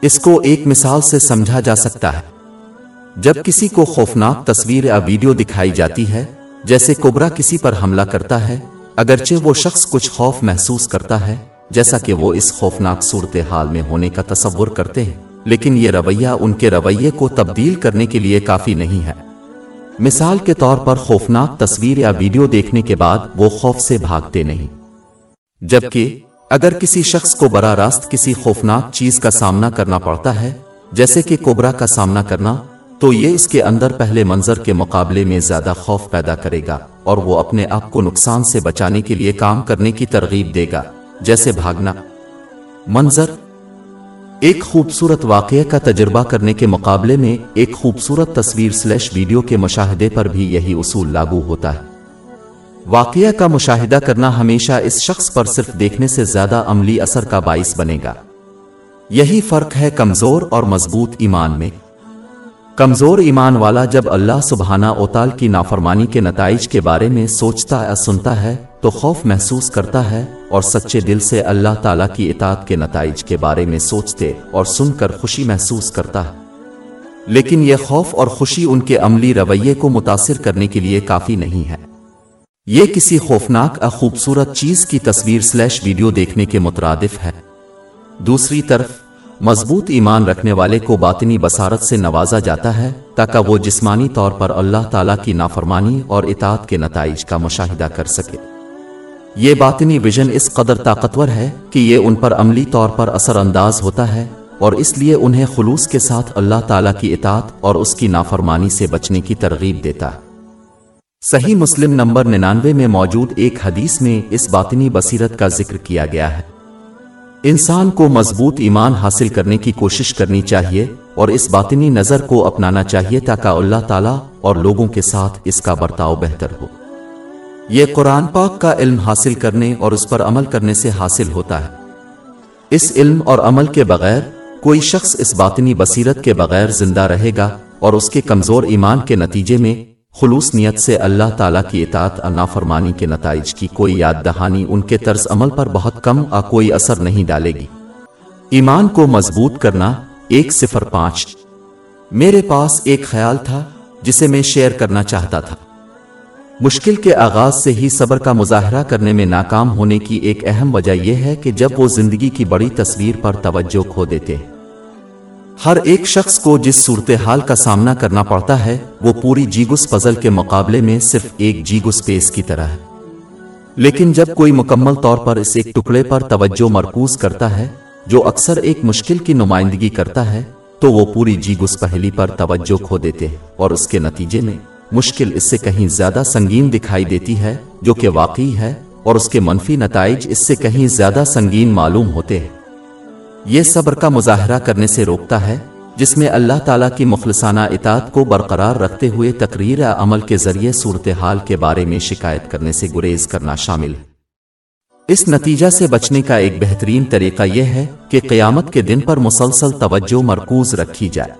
اس کو ایک مثال سے سمجھا جا سکتا ہے۔ جب کسی کو خوفناک تصویر یا ویڈیو دکھائی جاتی ہے، جیسے کوبرا کسی پر حملہ کرتا ہے، اگرچہ وہ شخص کچھ خوف محسوس کرتا ہے، جیسا کہ وہ اس خوفناک صورتحال میں ہونے کا تصور کرتے ہیں، لیکن یہ رویہ ان کے رویے کو تبدیل کرنے کے لیے کافی نہیں ہے۔ مثال کے طور پر خوفناک تصویر یا ویڈیو دیکھنے کے بعد وہ خوف سے بھاگتے نہیں۔ جبکہ اگر کسی شخص کو برا راست کسی خوفناک چیز کا سامنا کرنا پڑتا ہے، جیسے کہ کوبرا کا سامنا کرنا تو یہ اس کے اندر پہلے منظر کے مقابلے میں زیادہ خوف پیدا کرے گا اور وہ اپنے آپ کو نقصان سے بچانے کے لیے کام کرنے کی ترغیب دے گا۔ جیسے بھاگنا۔ منظر۔ ایک خوبصورت واقعہ کا تجربہ کرنے کے مقابلے میں ایک خوبصورت تصویر سلیش ویڈیو کے مشاہدے پر بھی یہی اصول لاگو ہوتا ہے۔ واقعہ کا مشاہدہ کرنا ہمیشہ اس شخص پر صرف دیکھنے سے زیادہ عملی اثر کا باعث بنے گا۔ یہی فرق ہے کمزور اور مضبوط ایمان میں۔ کمزور ایمان والا جب اللہ سبحانہ اوتال کی نافرمانی کے نتائج کے بارے میں سوچتا یا سنتا ہے، تو خوف محسوس کرتا ہے اور سچے دل سے اللہ تعالیٰ کی اطاعت کے نتائج کے بارے میں سوچتے اور سن کر خوشی محسوس کرتا۔ ہے لیکن یہ خوف اور خوشی ان کے عملی رویے کو متاثر کرنے کے لیے کافی نہیں ہے۔ یہ کسی خوفناک یا خوبصورت چیز کی تصویر سلیش ویڈیو دیکھنے کے مترادف ہے۔ دوسری طرف مضبوط ایمان رکھنے والے کو باطنی بصارت سے نوازا جاتا ہے، تاکہ وہ جسمانی طور پر اللہ تعالیٰ کی نافرمانی اور اطاعت کے نتائج کا مشاہدہ کر سکے۔ یہ باطنی ویژن اس قدر طاقتور ہے کہ یہ ان پر عملی طور پر اثر انداز ہوتا ہے اور اس لیے انہیں خلوص کے ساتھ اللہ تعالیٰ کی اطاعت اور اس کی نافرمانی سے بچنے کی ترغیب دیتا۔ ہے صحیح مسلم نمبر ننانوے میں موجود ایک حدیث میں اس باطنی بصیرت کا ذکر کیا گیا ہے۔ انسان کو مضبوط ایمان حاصل کرنے کی کوشش کرنی چاہیے اور اس باطنی نظر کو اپنانا چاہیے تاکہ اللہ تعالیٰ اور لوگوں کے ساتھ اس کا برتاؤ بہتر ہو۔ یہ قرآن پاک کا علم حاصل کرنے اور اس پر عمل کرنے سے حاصل ہوتا ہے۔ اس علم اور عمل کے بغیر کوئی شخص اس باطنی بصیرت کے بغیر زندہ رہے گا اور اس کے کمزور ایمان کے نتیجے میں خلوص نیت سے اللہ تعالیٰ کی اطاعت اور نافرمانی کے نتائج کی کوئی یاد دہانی ان کے طرز عمل پر بہت کم آ کوئی اثر نہیں ڈالے گی۔ ایمان کو مضبوط کرنا، ایک صفر پانچ۔ میرے پاس ایک خیال تھا، جسے میں شیئر کرنا چاہتا تھا۔ مشکل کے آغاز سے ہی صبر کا مظاہرہ کرنے میں ناکام ہونے کی ایک اہم وجہ یہ ہے کہ جب وہ زندگی کی بڑی تصویر پر توجہ کھو دیتے۔ ہیں ہر ایک شخص کو جس صورتحال کا سامنا کرنا پڑتا ہے، وہ پوری جیگس پزل کے مقابلے میں صرف ایک جیگس پیس کی طرح ہے۔ لیکن جب کوئی مکمل طور پر اس ایک ٹکڑے پر توجہ مرکوز کرتا ہے، جو اکثر ایک مشکل کی نمائندگی کرتا ہے، تو وہ پوری جیگس پہلی پر توجہ کھو دیتے ہیں اور اس کے نتیجے میں مشکل اس سے کہیں زیادہ سنگین دکھائی دیتی ہے، جو کہ واقعی ہے اور اس کے منفی نتائج اس سے کہیں زیادہ سنگین معلوم ہوتے ہیں۔ یہ صبر کا مظاہرہ کرنے سے روکتا ہے، جس میں اللہ تعالیٰ کی مخلصانہ اطاعت کو برقرار رکھتے ہوئے تقریر یا عمل کے ذریعے صورتحال کے بارے میں شکایت کرنے سے گریز کرنا شامل۔ ہے اس نتیجہ سے بچنے کا ایک بہترین طریقہ یہ ہے کہ قیامت کے دن پر مسلسل توجہ مرکوز رکھی جائے۔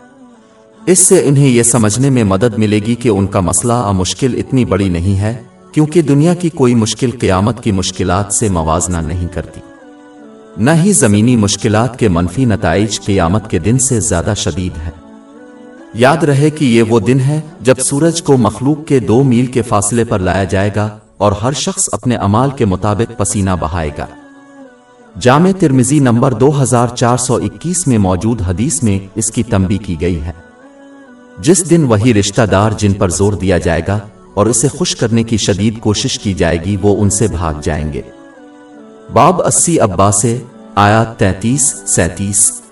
اس سے انہیں یہ سمجھنے میں مدد ملے گی کہ ان کا مسئلہ اور مشکل اتنی بڑی نہیں ہے، کیونکہ دنیا کی کوئی مشکل قیامت کی مشکلات سے موازنہ نہیں کرتی۔ نہ ہی زمینی مشکلات کے منفی نتائج قیامت کے دن سے زیادہ شدید ہے یاد رہے کہ یہ وہ دن ہے جب سورج کو مخلوق کے دو میل کے فاصلے پر لایا جائے گا اور ہر شخص اپنے امال کے مطابق پسینہ بہائے گا۔ جامع ترمزی نمبر دو ہزار چار سو اکیس میں موجود حدیث میں اس کی تنبی کی گئی ہے۔ جس دن وہی رشتہ دار جن پر زور دیا جائے گا اور اسے خوش کرنے کی شدید کوشش کی جائے گی وہ ان سے بھاگ جائیں گے۔ باب اسی ابا سے آیا تینتیس سینتیس۔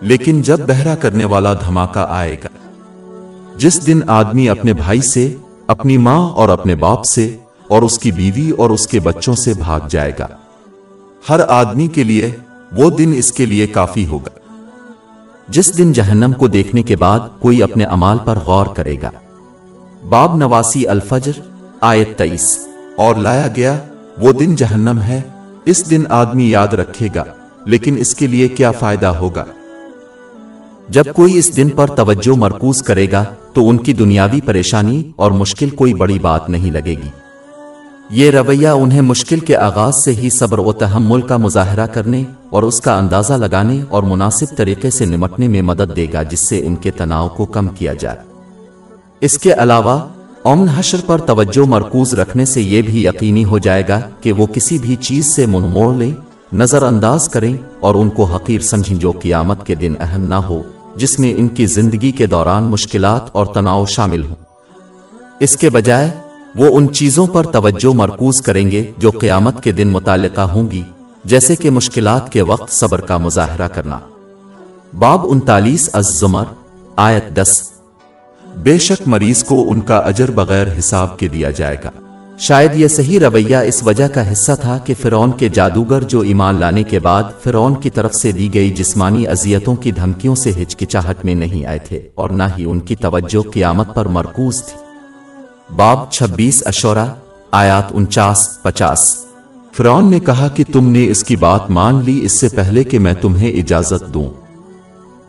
لیکن جب بہرا کرنے والا دھماکہ آئے گا، جس دن آدمی اپنے بھائی سے، اپنی ماں اور اپنے باپ سے، اور اس کی بیوی اور اس کے بچوں سے بھاگ جائے گا، ہر آدمی کے لیے وہ دن اس کے لیے کافی ہوگا۔ جس دن جہنم کو دیکھنے کے بعد کوئی اپنے امال پر غور کرے گا۔ باب نواسی الفجر آیت تئیس اور لایا گیا وہ دن جہنم ہے اس دن آدمی یاد رکھے گا، لیکن اس کے لیے کیا فائدہ ہوگا؟ جب کوئی اس دن پر توجہ مرکوز کرے گا، تو ان کی دنیاوی پریشانی اور مشکل کوئی بڑی بات نہیں لگے گی۔ یہ رویہ انہیں مشکل کے آغاز سے ہی صبر و تحمل کا مظاہرہ کرنے اور اس کا اندازہ لگانے اور مناسب طریقے سے نمٹنے میں مدد دے گا، جس سے ان کے تناؤ کو کم کیا جائے۔ اس کے علاوہ امن حشر پر توجہ مرکوز رکھنے سے یہ بھی یقینی ہو جائے گا کہ وہ کسی بھی چیز سے منہ موڑ لیں نظر انداز کریں اور ان کو حقیر سمجھیں جو قیامت کے دن اہم نہ ہو، جس میں ان کی زندگی کے دوران مشکلات اور تناؤ شامل ہوں۔ اس کے بجائے، وہ ان چیزوں پر توجہ مرکوز کریں گے جو قیامت کے دن متعلقہ ہوں گی، جیسے کہ مشکلات کے وقت صبر کا مظاہرہ کرنا۔ باب انتالیس از زمر، آیت دس۔ بے شک مریض کو ان کا اجر بغیر حساب کے دیا جائے گا۔ شاید یہ صحیح رویہ اس وجہ کا حصہ تھا کہ فرعون کے جادوگر جو ایمان لانے کے بعد فرعون کی طرف سے دی گئی جسمانی اذیتوں کی دھمکیوں سے ہچکچاہٹ میں نہیں آئے تھے اور نہ ہی ان کی توجہ قیامت پر مرکوز تھی۔ باب چھبیس اشورا آیات انچاس، پچاس۔ فرعون نے کہا کہ تم نے اس کی بات مان لی، اس سے پہلے کہ میں تمہیں اجازت دوں۔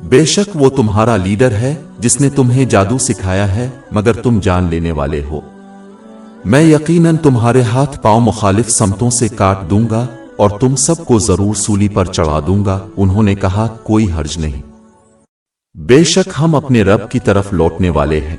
بے شک وہ تمہارا لیڈر ہے جس نے تمہیں جادو سکھایا ہے، مگر تم جان لینے والے ہو۔ میں یقیناً تمہارے ہاتھ پاؤں مخالف سمتوں سے کاٹ دوں گا اور تم سب کو ضرور سولی پر چڑھا دوں گا، انہوں نے کہا، کوئی حرج نہیں۔ بے شک ہم اپنے رب کی طرف لوٹنے والے ہیں۔